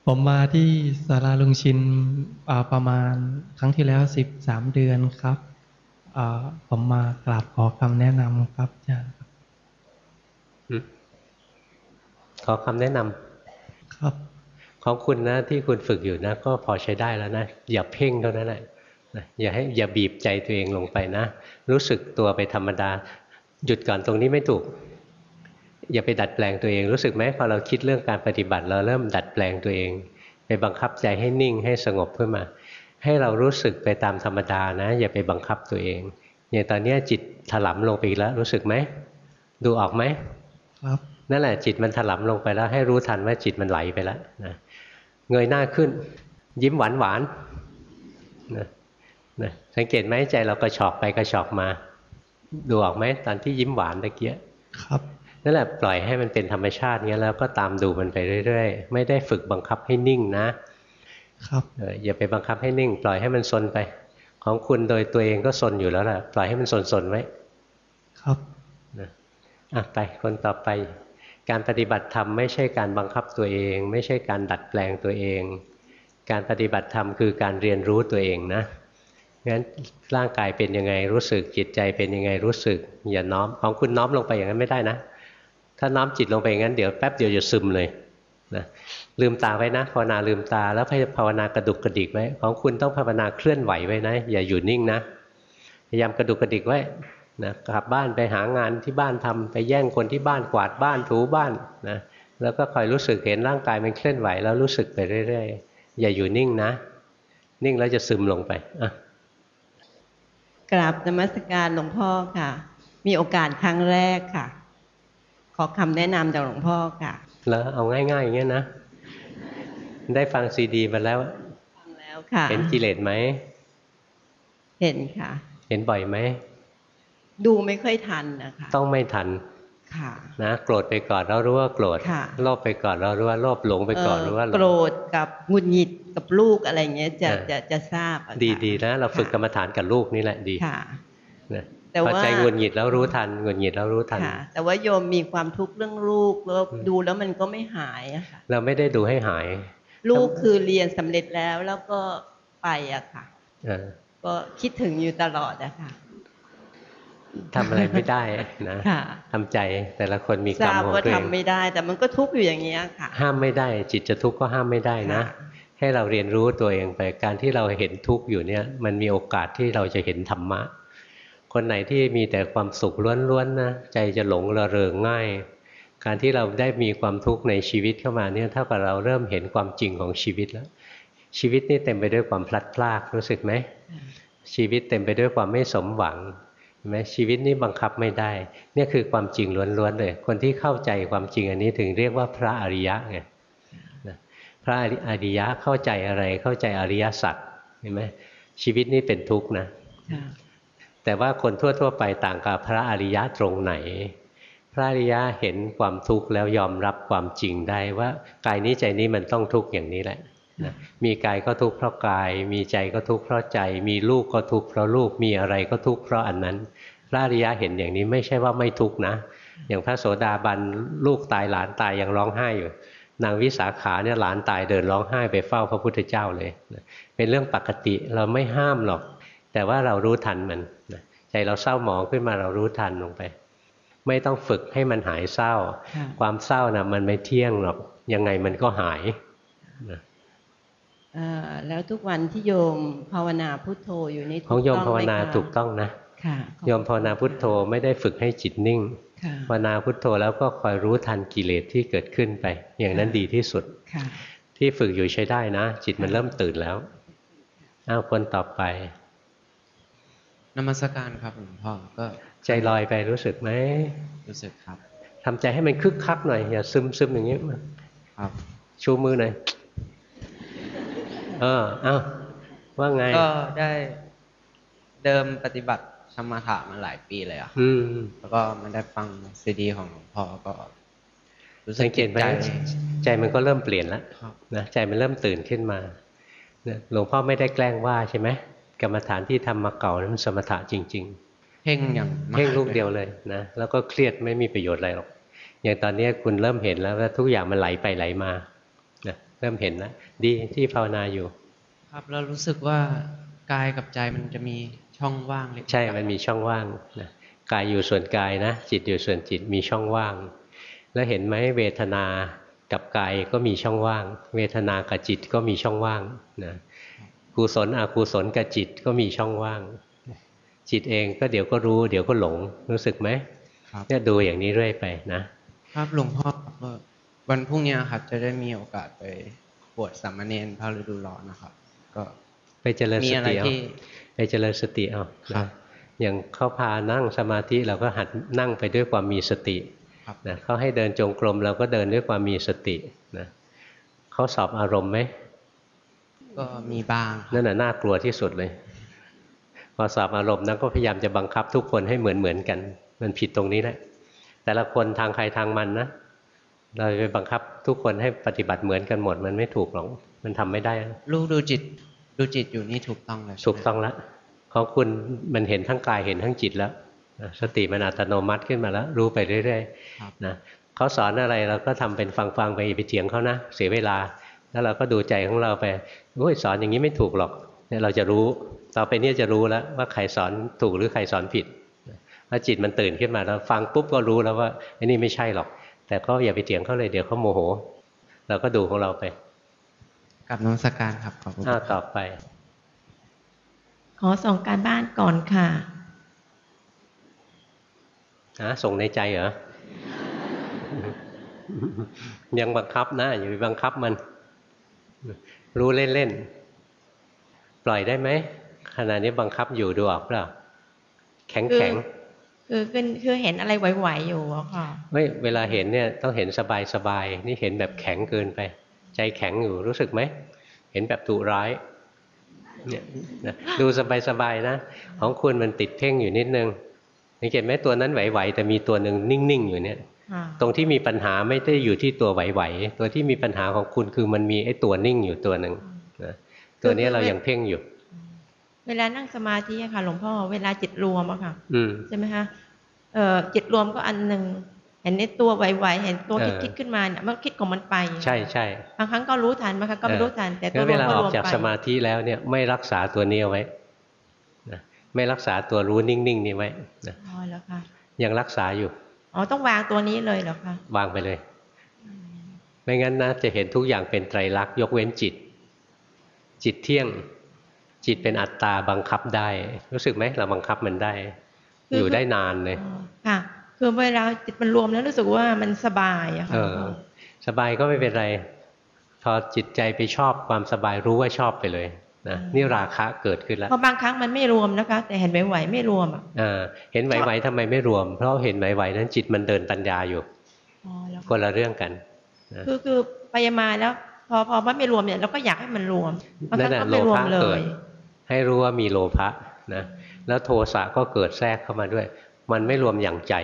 ผมมาที่สาราลุงชินอ่าประมาณครั้งที่แล้วสิบสามเดือนครับอ่าผมมากราบขอคำแนะนำครับอาจารย์ครับหึขอคำแนะนำครับ ของคุณนะที่คุณฝึกอยู่นะ ก็พอใช้ได้แล้วนะ อย่าเพ่งเท่านั้นแหละนะอย่าให้อย่าบีบใจตัวเองลงไปนะ รู้สึกตัวไปธรรมดา หยุดก่อนตรงนี้ไม่ถูก อย่าไปดัดแปลงตัวเองรู้สึกไหมพอเราคิดเรื่องการปฏิบัติเราเริ่มดัดแปลงตัวเอง ไปบังคับใจให้นิ่งให้สงบขึ้นมา ให้เรารู้สึกไปตามธรรมดานะ อย่าไปบังคับตัวเองอย่างตอนเนี้ยจิตถลำลงไปอีกแล้ว รู้สึกไหมดูออกไหมครับนั่นแหละจิตมันถลำลงไปแล้ว ให้รู้ทันว่าจิตมันไหลไปแล้วนะ เงยหน้าขึ้น ยิ้มหวานหวานๆนะนะสังเกตไหมใจเรากระชอกไปกระชอกมา ดูออกไหมตอนที่ยิ้มหวานตะเกียครับนั่นแหละปล่อยให้มันเป็นธรรมชาติเงี้ยแล้วก็ตามดูมันไปเรื่อยๆ ไม่ได้ฝึกบังคับให้นิ่งนะ ครับเอออย่าไปบังคับให้นิ่ง ปล่อยให้มันซนไป ของคุณโดยตัวเองก็ซนอยู่แล้วแหละปล่อยให้มันซนๆไว้ ครับนะอะไปคนต่อไป การปฏิบัติธรรมไม่ใช่การบังคับตัวเอง ไม่ใช่การดัดแปลงตัวเอง การปฏิบัติธรรมคือการเรียนรู้ตัวเองนะงั้นร่างกายเป็นยังไงรู้สึกจิตใจเป็นยังไงรู้สึก อย่าน้อมของคุณน้อมลงไปอย่างนั้นไม่ได้นะ ถ้าน้อมจิตลงไปอย่างนั้นเดี๋ยวแป๊บเดียวจะซึมเลยนะลืมตาไว้นะภาวนาลืมตาแล้วภาวนากระดุกกระดิกไว้ของคุณต้องภาวนาเคลื่อนไหวไว้นะ อย่าอยู่นิ่งนะพยายามกระดุกกระดิกไว้ นะกลับบ้านไปหางานที่บ้านทำไปแย่งคนที่บ้านกวาดบ้านถูบ้านนะแล้วก็คอยรู้สึกเห็นร่างกายมันเคลื่อนไหว แล้วรู้สึกไปเรื่อยๆ อย่าอยู่นิ่งนะ นิ่งแล้วจะซึมลงไปอะกราบนมัสการหลวงพ่อค่ะ มีโอกาสครั้งแรกค่ะ ขอคำแนะนำจากหลวงพ่อค่ะ แล้วเอาง่ายๆอย่างเงี้ยนะ ได้ฟังซีดีมาแล้วฟังแล้วค่ะ เห็นกิเลสไหม เห็นค่ะ เห็นบ่อยไหม ดูไม่ค่อยทันนะคะต้องไม่ทันค่ะนะโกรธไปก่อนเรารู้ว่าโกรธค่ะโลภไปก่อนเรารู้ว่าโลภหลงไปก่อนเรู้ว่าหลโกรงธกับหงุดหงิดกับลูกอะไรเงี้ยจะเออจะจะทราบอะค่ะดีดีนะเราฝึกกรรมค่ะฐานกับลูกนี่แหละดีค่ะนะแต่พอว่าใจหงุดหงิดแล้วรู้ทันหงุดหงิดแล้วรู้ทันค่ะแต่ว่าโยมมีความทุกข์เรื่องลูกแล้วอืมดูแล้วมันก็ไม่หายอะค่ะเราไม่ได้ดูให้หาย ลูกคือเรียนสำเร็จแล้วแล้วก็ไปอะค่ะเออก็คิดถึงอยู่ตลอดอะค่ะ ทำอะไรไม่ได้นะค่ะทำใจแต่ละคนมีกทรรมราบของว่าตัวเอทำงไม่ได้ แต่มันก็ทุกข์อยู่อย่างเงี้ยค่ะ ห้ามไม่ได้ จิตจะทุกข์ก็ห้ามไม่ได้นะค่ะให้เราเรียนรู้ตัวเองไปการที่เราเห็นทุกข์อยู่เนี่ยมันมีโอกาสที่เราจะเห็นธรรมะ คนไหนที่มีแต่ความสุขล้วนๆนะใจจะหลงระเริงง่าย การที่เราได้มีความทุกข์ในชีวิตเข้ามาเนี่ยเท่ากับเราเริ่มเห็นความจริงของชีวิตแล้ว ชีวิตนี่เต็มไปด้วยความพลัดพรากรู้สึกไหมชีวิตเต็มไปด้วยความไม่สมหวังเห็น ไหมชีวิตนี้บังคับไม่ได้ เนี่ยคือความจริงล้วนๆเลย คนที่เข้าใจความจริงอันนี้ถึงเรียกว่าพระอริยะไงนะพระอริยะเข้าใจอะไรเข้าใจอริยสัจเห็นไหมชีวิตนี้เป็นทุกข์นะค่ะแต่ว่าคนทั่ว ๆ ไปต่างกับพระอริยะตรงไหน พระอริยะเห็นความทุกข์แล้วยอมรับความจริงได้ว่ากายนี้ใจนี้มันต้องทุกข์อย่างนี้แหละ นะมีกายก็ทุกข์เพราะกาย มีใจก็ทุกข์เพราะใจ มีลูกก็ทุกข์เพราะลูก มีอะไรก็ทุกข์เพราะอันนั้น พระอริยะเห็นอย่างนี้ไม่ใช่ว่าไม่ทุกข์นะ อย่างพระโสดาบันลูกตายหลานตายยังร้องไห้อยู่ นางวิสาขาเนี่ยหลานตายเดินร้องไห้ไปเฝ้าพระพุทธเจ้าเลยนะเป็นเรื่องปกติเราไม่ห้ามหรอก แต่ว่าเรารู้ทันมันนะใจเราเศร้าหมองขึ้นมาเรารู้ทันลงไป ไม่ต้องฝึกให้มันหายเศร้าค่ะความเศร้านะมันไม่เที่ยงหรอก ยังไงมันก็หายเอ่อ แล้วทุกวันที่โยมภาวนาพุทโธอยู่นี่ของโยมถูกภาวต้ไหนาคะถูกต้องนะค่ะโยมภาวนาพุทโธไม่ได้ฝึกให้จิตนิ่งค่ะภาวนาพุทโธแล้วก็คอยรู้ทันกิเลสที่เกิดขึ้นไป อย่างนั้นดีที่สุดค่ะที่ฝึกอยู่ใช้ได้นะ จิตมันเริ่มตื่นแล้วอ้าวคนต่อไปนมัสการครับหลวงพ่อก็ใจลอยไปรู้สึกไหมรู้สึกครับทำใจให้มันคึกคักหน่อยอย่าซึมซึมอย่างนี้ครับชูมือหน่อย เอออ้าวว่าไง ก็ได้เดิมปฏิบัติสมถะมาหลายปีเลยอะครับอืม แล้วก็มันได้ฟังซีดีของหลวงพ่อก็รู้สึสักงเกตไหมใจใจมันก็เริ่มเปลี่ยนแล้วครับนะใจมันเริ่มตื่นขึ้นมาเนี่ยหลวงพ่อไม่ได้แกล้งว่าใช่ไหมกรรมฐานที่ทำมาเก่านั้นมันสมถะจริงเพ่งอย่างๆมากเพ่งลูกเดียวเลยนะแล้วก็เครียดไม่มีประโยชน์อะไรหรอกอย่างตอนนี้คุณเริ่มเห็นแล้วว่าทุกอย่างมันไหลไปไหลมานะ เริ่มเห็นแล้วดีที่ภาวนาอยู่ ครับแล้วรู้สึกว่ากายกับใจมันจะมีช่องว่างเล็กใช่มันมีช่องว่างนะกายอยู่ส่วนกายนะ จิตอยู่ส่วนจิตมีช่องว่าง แล้วเห็นไหมเวทนากับกายก็มีช่องว่าง เวทนากับจิตก็มีช่องว่างนะกุศลอกุศลกับจิตก็มีช่องว่าง จิตเองก็เดี๋ยวก็รู้ เดี๋ยวก็หลงรู้สึกไหมครับเนี่ยดูอย่างนี้เรื่อยไปนะครับหลวงพ่อครับว่า วันพรุ่งนี้ครับจะได้มีโอกาสไปบวชสามเณรพระฤดูร้อนนะครับ ก็ไปเจริญมีสอะไรติเอาที่ไปเจริญสติเอาครับนะอย่างเขาพานั่งสมาธิเราก็หัดนั่งไปด้วยความมีสติครับนะเขาให้เดินจงกรมเราก็เดินด้วยความมีสตินะเขาสอบอารมณ์ไหมก็มีบ้างครับนั่นน่ะน่ากลัวที่สุดเลย พอสอบอารมณ์นั้นก็พยายามจะบังคับทุกคนให้เหมือนเหมือนกัน มันผิดตรงนี้แหละแต่ละคนทางใครทางมันนะ เราไปบังคับทุกคนให้ปฏิบัติเหมือนกันหมด มันไม่ถูกหรอกมันทำไม่ได้ลูกดูจิตดูจิตอยู่นี่ถูกต้องแล้วใช่ไหมถูกต้องแล้วของคุณมันเห็นทั้งกายเห็นทั้งจิตแล้วนะสติมันอัตโนมัติขึ้นมาแล้ว รู้ไปเรื่อยครับๆนะเขาสอนอะไรเราก็ทำเป็นฟังๆไปอย่าไปเถียงเขานะ เสียเวลา แล้วเราก็ดูใจของเราไปโอ้ยสอนอย่างนี้ไม่ถูกหรอกเนี่ยเราจะรู้ต่อไปเนี้จะรู้แล้วว่าใครสอนถูกหรือใครสอนผิดว่าจิตมันตื่นขึ้นมาแล้วฟังปุ๊บก็รู้แล้วว่าไอ้นี่ไม่ใช่หรอก แต่ก็อย่าไปเถียงเขาเลยเดี๋ยวเขาโมโห เราก็ดูของเราไปกับน้องสการครับขอบคุณอ้าวต่อไป ขอส่งการบ้านก่อนค่ะนะส่งในใจเหรอ ยังบังคับนะ อย่าไปบังคับมัน รู้เล่นๆ ปล่อยได้ไหมขณะนี้บังคับอยู่ดูออกเปล่าแข็งคือแข็ง คือคือคือเห็นอะไรไหวๆอยู่อะค่ะเฮ้ยเวลาเห็นเนี่ยต้องเห็นสบายๆนี่เห็นแบบแข็งเกินไป ใจแข็งอยู่รู้สึกไหมเห็นแบบดุร้ายเนี่ยนะดูสบายๆนะ ของคุณมันติดเพ่งอยู่นิดนึงสังเกตไหมตัวนั้นไหวๆแต่มีตัวหนึ่งนิ่งๆอยู่เนี่ยค่ะตรงที่มีปัญหาไม่ได้อยู่ที่ตัวไหวๆตัวที่มีปัญหาของคุณคือมันมีไอ้ตัวนิ่งอยู่ตัวหนึ่งนะตัวเนี้ยเรายังเพ่งอยู่ เวลานั่งสมาธิอะค่ะ หลวงพ่อเวลาจิตรวมอะค่ะอืมใช่ไหมคะเอ่อจิตรวมก็อันหนึ่งเห็นในตัวไหวๆเห็นตัวเอคิดอคิดขึ้นมาเนี่ยมันคิดของมันไป ใช่ใช่บางครั้งก็รู้ทันบางครั้งก็ไม่รู้ทันแต่ตังั้วนรเววมลาก็ออกรวมจากไปสมาธิแล้วเนี่ยไม่รักษาตัวนี้เอาไว้นะไม่รักษาตัวรู้นิ่งๆนี้ไว้นะอ๋อแล้วค่ะยังรักษาอยู่อ๋อต้องวางตัวนี้เลยเหรอคะวางไปเลย ไม่งั้นนะจะเห็นทุกอย่างเป็นไตรลักษณ์ยกเว้นจิต จิตเที่ยง จิตเป็นอัตตาบังคับได้ รู้สึกไหมเราบังคับมันได้ อยู่ได้นานเลยอ๋อค่ะคือเวลาจิตมันรวมแล้วรู้สึกว่ามันสบายอะค่ะเออสบายก็ไม่เป็นไร พอจิตใจไปชอบความสบายรู้ว่าชอบไปเลยนะนี่ราคะเกิดขึ้นแล้วเพราะบางครั้งมันไม่รวมนะคะ แต่เห็นไหวๆไม่รวมอะอ่าเห็นไหวๆทำไมไม่รวม เพราะเห็นไหวๆนั้นจิตมันเดินปัญญาอยู่อ๋อแล้วคนละเรื่องกันนะคือคือไปมาแล้ว พอพอมันไม่รวมเนี่ยเราก็อยากให้มันรวมบางครั้งนั่นก็น่ะไม่รวมโลภะเลเกิดย ให้รู้ว่ามีโลภะนะแล้วโทสะก็เกิดแทรกเข้ามาด้วย มันไม่รวมอย่างใจ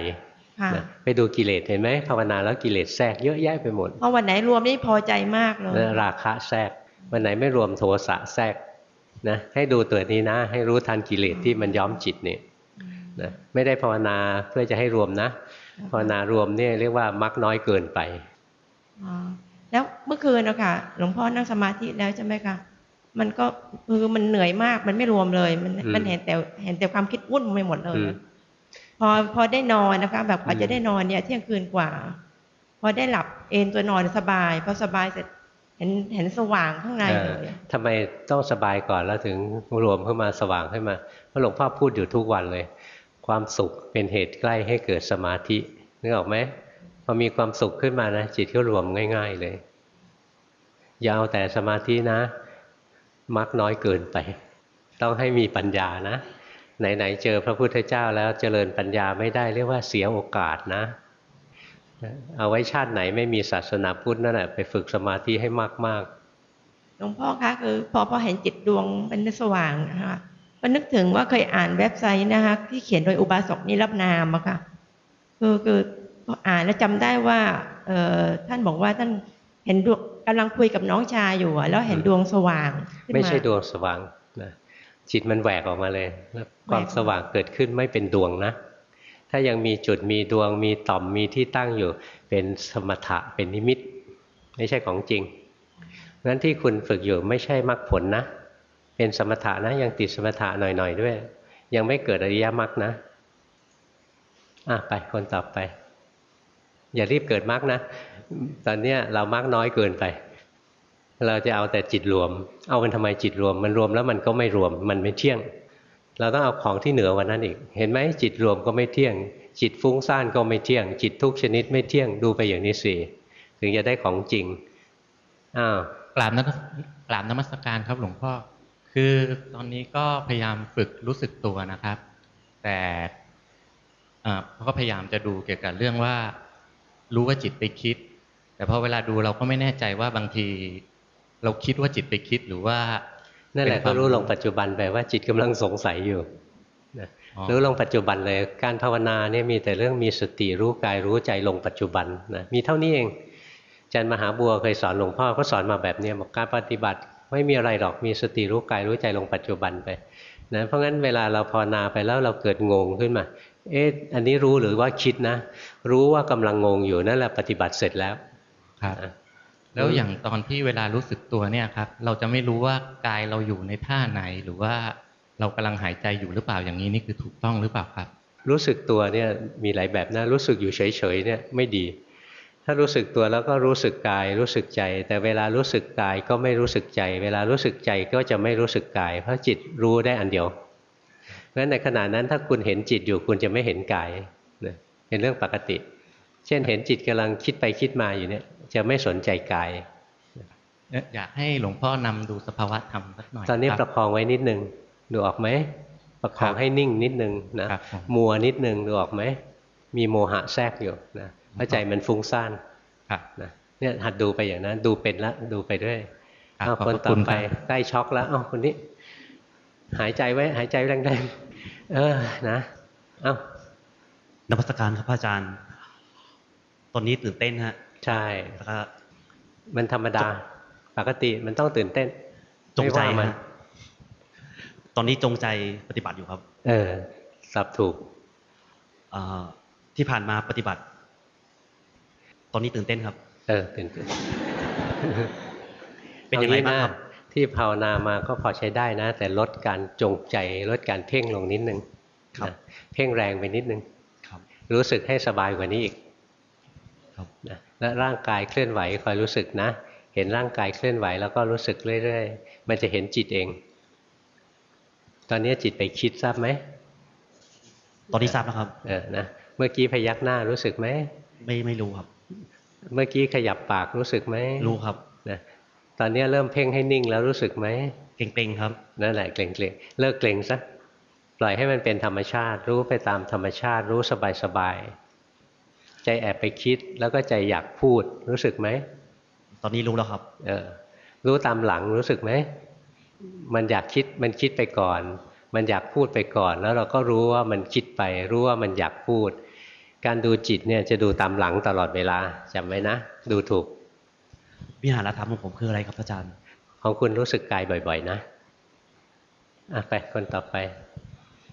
ค่ะนะไปดูกิเลสเห็นไหมภาวนาแล้วกิเลสแทรกเยอะแยะไปหมดเพราะวันไหนรวมนี่พอใจมากเลยนะราคะแทรกวันไหนไม่รวมโทสะแทรกนะให้ดูตัวนี้นะ ให้รู้ทันกิเลสที่มันย้อมจิตนี่นะไม่ได้ภาวนาเพื่อจะให้รวมนะภาวนารวมเนี่ยเรียกว่ามักน้อยเกินไปอ๋อแล้วเมื่อคืนนะคะหลวงพ่อนั่งสมาธิแล้วใช่ไหมคะ มันก็คือมันเหนื่อยมากมันไม่รวมเลย มันอืมมันเห็นแต่เห็นแต่ความคิดวุ่นไปหมดเลยอืมพอพอได้นอนนะคะ แบบกว่าอืมจะได้นอนเนี่ยเที่ยงคืนกว่า พอได้หลับเอนตัวนอนสบายพอสบายเสร็จเห็นเห็นสว่างข้างในเอเลอยทำไมต้องสบายก่อนแล้วถึงรวมขึ้นมาสว่างขึ้นมาเพราะหลวงพ่อพูดอยู่ทุกวันเลย ความสุขเป็นเหตุใกล้ให้เกิดสมาธินึกออกไหมพอมีความสุขขึ้นมานะจิตก็รวมง่าย ๆเลยอย่าเอาแต่สมาธินะ มักน้อยเกินไป ต้องให้มีปัญญานะ ไหนๆเจอพระพุทธเจ้าแล้วเจริญปัญญาไม่ได้เรียกว่าเสียโอกาสนะ เอาไว้ชาติไหนไม่มีศาสนาพุทธนั่นแหละไปฝึกสมาธิให้มากๆหลวงพ่อคะคือพอพอเห็นจิตดวงเป็นสว่างนะคะก็นึกถึงว่าเคยอ่านเว็บไซต์นะคะที่เขียนโดยอุบาสกนิรนามอะค่ะคือคืออ่านแล้วจำได้ว่าเออท่านบอกว่าท่านเห็นดวง กำลังคุยกับน้องชายอยู่อะแล้วเห็นดวงสว่างขึ้นไม่ใช่าดวงสว่างนะจิตมันแหวกออกมาเลยแล้วความแหวกออกสว่างเกิดขึ้นไม่เป็นดวงนะ ถ้ายังมีจุดมีดวงมีต่อมมีที่ตั้งอยู่ เป็นสมถะเป็นนิมิต ไม่ใช่ของจริงงั้นที่คุณฝึกอยู่ไม่ใช่มรรคผลนะ เป็นสมถะนะ ยังติดสมถะหน่อยๆด้วย ยังไม่เกิดอริยมรรคนะ อะไปคนต่อไป อย่ารีบเกิดมรรคนะ ตอนเนี้ยเรามรรคน้อยเกินไป เราจะเอาแต่จิตรวม เอามันทำไมจิตรวม มันรวมแล้วมันก็ไม่รวม มันไม่เที่ยง เราต้องเอาของที่เหนือกวันนั้นอีก เห็นไหมจิตรวมก็ไม่เที่ยง จิตฟุ้งซ่านก็ไม่เที่ยง จิตทุกชนิดไม่เที่ยง ดูไปอย่างนี้สิ ถึงจะได้ของจริง อ้าวกราบนมัสกราบนมัสการครับหลวงพ่อ คือตอนนี้ก็พยายามฝึกรู้สึกตัวนะครับ แต่เอ่อก็พยายามจะดูเกี่ยวกับเรื่องว่า รู้ว่าจิตไปคิด แต่พอเวลาดูเราก็ไม่แน่ใจว่าบางที เราคิดว่าจิตไปคิดหรือว่านั่นแหละเป็ก็ความรู้ลงปัจจุบันไปว่าจิตกำลังสงสัยอยู่นะอ๋อรู้ลงปัจจุบันเลย การภาวนาเนี่ยมีแต่เรื่องมีสติรู้กายรู้ใจลงปัจจุบันนะมีเท่านี้เองอาจารย์มหาบัวเคยสอนหลวงพ่อก็สอนมาแบบเนี้ยบอกการปฏิบัติไม่มีอะไรหรอกมีสติรู้กายรู้ใจลงปัจจุบันไปนะเพราะงั้นเวลาเราภาวนาไปแล้วเราเกิดงงขึ้นมา เอ๊ะอันนี้รู้หรือว่าคิดนะ รู้ว่ากำลังงงอยู่นั่นแหละปฏิบัติเสร็จแล้วครับนะแล้วอย่างตอนที่เวลารู้สึกตัวเนี่ยครับ เราจะไม่รู้ว่ากายเราอยู่ในท่าไหน หรือว่าเรากำลังหายใจอยู่หรือเปล่าอย่างนี้นี่คือถูกต้องหรือเปล่าครับ รู้สึกตัวเนี่ยมีหลายแบบนะรู้สึกอยู่เฉยๆเนี่ยไม่ดี ถ้ารู้สึกตัวแล้วก็รู้สึกกายรู้สึกใจ แต่เวลารู้สึกกายก็ไม่รู้สึกใจ เวลารู้สึกใจก็จะไม่รู้สึกกาย เพราะจิตรู้ได้อันเดียว เพราะฉะนั้นในขณะนั้นถ้าคุณเห็นจิตอยู่คุณจะไม่เห็นกายนะเป็นเรื่องปกติ เช่นเห็นจิตกำลังคิดไปคิดมาอยู่เนี่ย จะไม่สนใจกายอยากให้หลวงพ่อนำดูสภาวะธรรมสักหน่อยตอนนี้คบประคองไว้นิดนึงดูออกไหมประคองครับให้นิ่งนิดนึงนะครับผมมัวนิดนึงดูออกไหมมีโมหะแทรกอยู่นะเพราะใจมันฟุ้งซ่านครับนะเนี่ยหัดดูไปอย่างนั้น ดูเป็นละดูไปด้วยครับเอาขอบคนพระต่คุอณไปครับใกล้ช็อกแล้วเอาคนนี้ หายใจไว้ หายใจแรงๆ เออ นะ เอานมัสการครับพระอาจารย์ ตอนนี้ตื่นเต้นฮะ ใช่แล้วก็มันธรรมดา ปกติมันต้องตื่นเต้น จงใจไม่ว่ามันฮะตอนนี้จงใจปฏิบัติอยู่ครับ เออ สับถูกเอ่อที่ผ่านมาปฏิบัติ ตอนนี้ตื่นเต้นครับ เออ ตื่นเต้น เป็นยังไงอาบ้างครับนะ ที่ภาวนามาก็พอใช้ได้นะ แต่ลดการจงใจลดการเพ่งลงนิดนึงครับนะเพ่งแรงไปนิดนึงครับรู้สึกให้สบายกว่านี้อีกครับนะและร่างกายเคลื่อนไหวคอยรู้สึกนะ เห็นร่างกายเคลื่อนไหวแล้วก็รู้สึกเรื่อยๆ มันจะเห็นจิตเอง ตอนนี้จิตไปคิดทราบไหม ตอนนี้ทราบแล้วครับ เออ นะ เมื่อกี้พยักหน้ารู้สึกไหม ไม่ ไม่รู้ครับ เมื่อกี้ขยับปากรู้สึกไหม รู้ครับ นะ ตอนนี้เริ่มเพ่งให้นิ่งแล้วรู้สึกไหมเกรงๆครับนั่นแหละเกรงๆเลิกเกรงซะปล่อยให้มันเป็นธรรมชาติ รู้ไปตามธรรมชาติ รู้สบายๆใจแอบไปคิดแล้วก็ใจอยากพูดรู้สึกไหมตอนนี้รู้แล้วครับ เออ รู้ตามหลังรู้สึกไหมมันอยากคิดมันคิดไปก่อน มันอยากพูดไปก่อน แล้วเราก็รู้ว่ามันคิดไป รู้ว่ามันอยากพูด การดูจิตเนี่ยจะดูตามหลังตลอดเวลาจำไว้นะ ดูถูก วิหารธรรมของผมคืออะไรครับอาจารย์ ของคุณรู้สึกกายบ่อยๆ นะอะไปคนต่อไป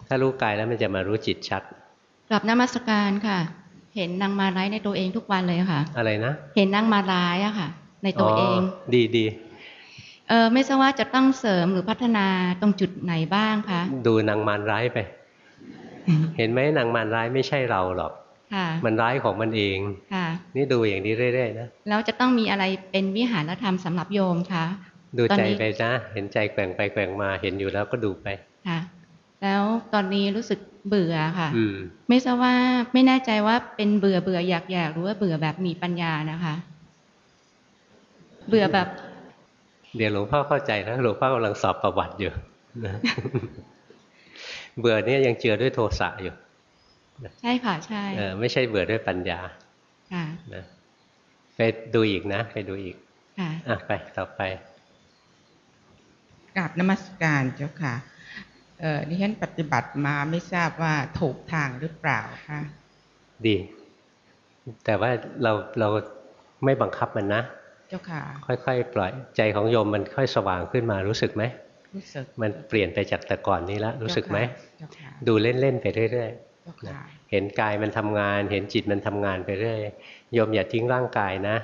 ถ้ารู้กายแล้วมันจะมารู้จิตชัดกลับนมัสการค่ะ เห็นนางมาร้ายในตัวเองทุกวันเลยค่ะ อะไรนะ เห็นนางมาร้ายอะค่ะ ในตัวเอง ดีดีเออไม่ทราบว่าจะต้องเสริมหรือพัฒนาตรงจุดไหนบ้างคะ ดูนางมารร้ายไป เห็นไหมนางมารร้ายไม่ใช่เราหรอกค่ะ มันร้ายของมันเองค่ะนี่ดูอย่างนี้เรื่อยๆนะแล้วจะต้องมีอะไรเป็นวิหารธรรมสำหรับโยมคะดูตอนใจนี้ไปนะเห็นใจแกว่งไปแกว่งมาเห็นอยู่แล้วก็ดูไปค่ะ แล้วตอนนี้รู้สึกเบื่อค่ะอืมไม่ทราบว่าไม่แน่ใจว่าเป็นเบื่อเบื่ออยากอยากหรือว่าเบื่อแบบมีปัญญานะคะ เบื่อแบบ เดี๋ยวหลวงพ่อเข้าใจนะหลวงพ่อกำลังสอบประวัติอยู่นะเบื่อเนี่ยยังเจือด้วยโทสะอยู่ ใช่ค่ะใช่เออไม่ใช่เบื่อด้วยปัญญาค่ะนะไปดูอีกนะ ไปดูอีกค่ะอะไปต่อไปกราบนมัสการเจ้าค่ะเอ่อดิฉันปฏิบัติมาไม่ทราบว่าถูกทางหรือเปล่าคะดี แต่ว่าเราเราไม่บังคับมันนะ เจ้าค่ะ ค่อยๆปล่อยใจของโยมมันค่อยสว่างขึ้นมารู้สึกไหมรู้สึกมันเปลี่ยนไปจากแต่ก่อนนี้แล้วรู้สึกไหมเจ้าค่ะดูเล่นๆไปเรื่อยเจ้าๆนะค่ะ เห็นกายมันทำงาน เห็นจิตมันทำงานไปเรื่อยโยมอย่าทิ้งร่างกายนะ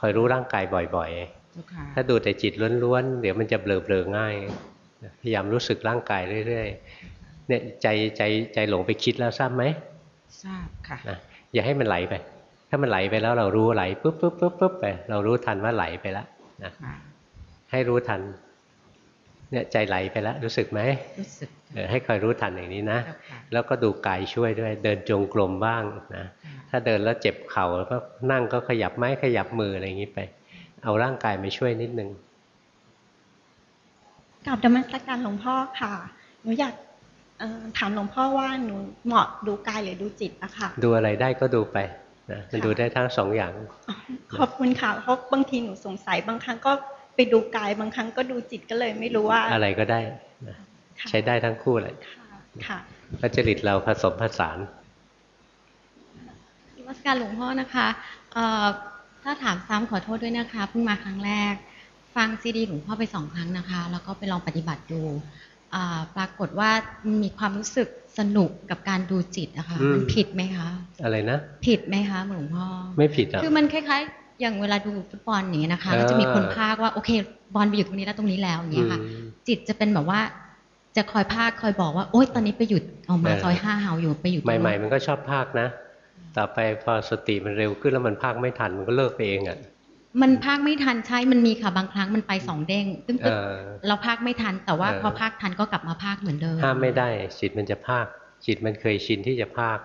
คอยรู้ร่างกายบ่อยเจ้าค่ะๆถ้าดูแต่จิตล้วนๆ เดี๋ยวมันจะเบลอๆง่ายนะพยายามรู้สึกร่างกายเรื่อยๆ เนี่ยใจใจใจหลงไปคิดแล้วทราบไหมทราบค่ะนะอย่าให้มันไหลไป ถ้ามันไหลไปแล้วเรารู้ไหลปุ๊บปุ๊บปุ๊บปุ๊บไป เรารู้ทันว่าไหลไปแล้วนะค่ะให้รู้ทัน เนี่ยใจไหลไปแล้วรู้สึกไหมรู้สึกเออ ให้คอยรู้ทันอย่างนี้นะเจ้าค่ะแล้วก็ดูกายช่วยด้วย เดินจงกรมบ้างนะ ถ้าเดินแล้วเจ็บเข่าก็นั่งก็ขยับไม้ขยับมืออะไรอย่างนี้ไป เอาร่างกายมาช่วยนิดนึงกราบธรรมสการหลวงพ่อค่ะ หนูอยากเอ่อถามหลวงพ่อว่าหนูเหมาะดูกายหรือดูจิตอะค่ะ ดูอะไรได้ก็ดูไปนะมันดูได้ทั้งสองอย่าง ขอบคุณค่ะ เพราะบางทีหนูสงสัยบางครั้งก็ไปดูกายบางครั้งก็ดูจิตก็เลยไม่รู้ว่า อะไรก็ได้นะค่ะ ใช้ได้ทั้งคู่เลยค่ะพระจริตเราผสมผสานนมัสการหลวงพ่อนะคะเอ่อถ้าถามซ้ำขอโทษด้วยนะคะเพิ่งมาครั้งแรก ฟังซีดีหลวงพ่อไปสองครั้งนะคะ แล้วก็ไปลองปฏิบัติดูอ่าปรากฏว่ามีความรู้สึกสนุกกับการดูจิตนะคะอืมมันผิดไหมคะ อะไรนะ ผิดไหมคะหลวงพ่อไม่ผิดอะคือมันคล้ายๆ อย่างเวลาดูฟุตบอลอย่างเงี้ยนะคะเออก็จะมีคนพากว่าโอเคบอลไปอยู่ตรงนี้แล้วตรงนี้แล้วอย่างเงี้ยค่ะอืมจิตจะเป็นแบบว่า จะคอยพากคอยบอกว่าโอ๊ยตอนนี้ไปหยุดออกมาเออซอยห้าเฮาอยู่ไปอยู่ตรงใหม่นู้นๆมันก็ชอบภาคนะ ต่อไปพอสติมันเร็วขึ้นแล้วมันภาคไม่ทันมันก็เลิกไปเองอะมันพากไม่ทันใช่มันมีค่ะบางครั้งมันไปสองเด้งตึ้งเอตึ๊กอเราพากไม่ทัน แต่ว่าเออพอพากทันก็กลับมาพากเหมือนเดิมห้ามไม่ได้จิตมันจะภาคจิตมันเคยชินที่จะภาค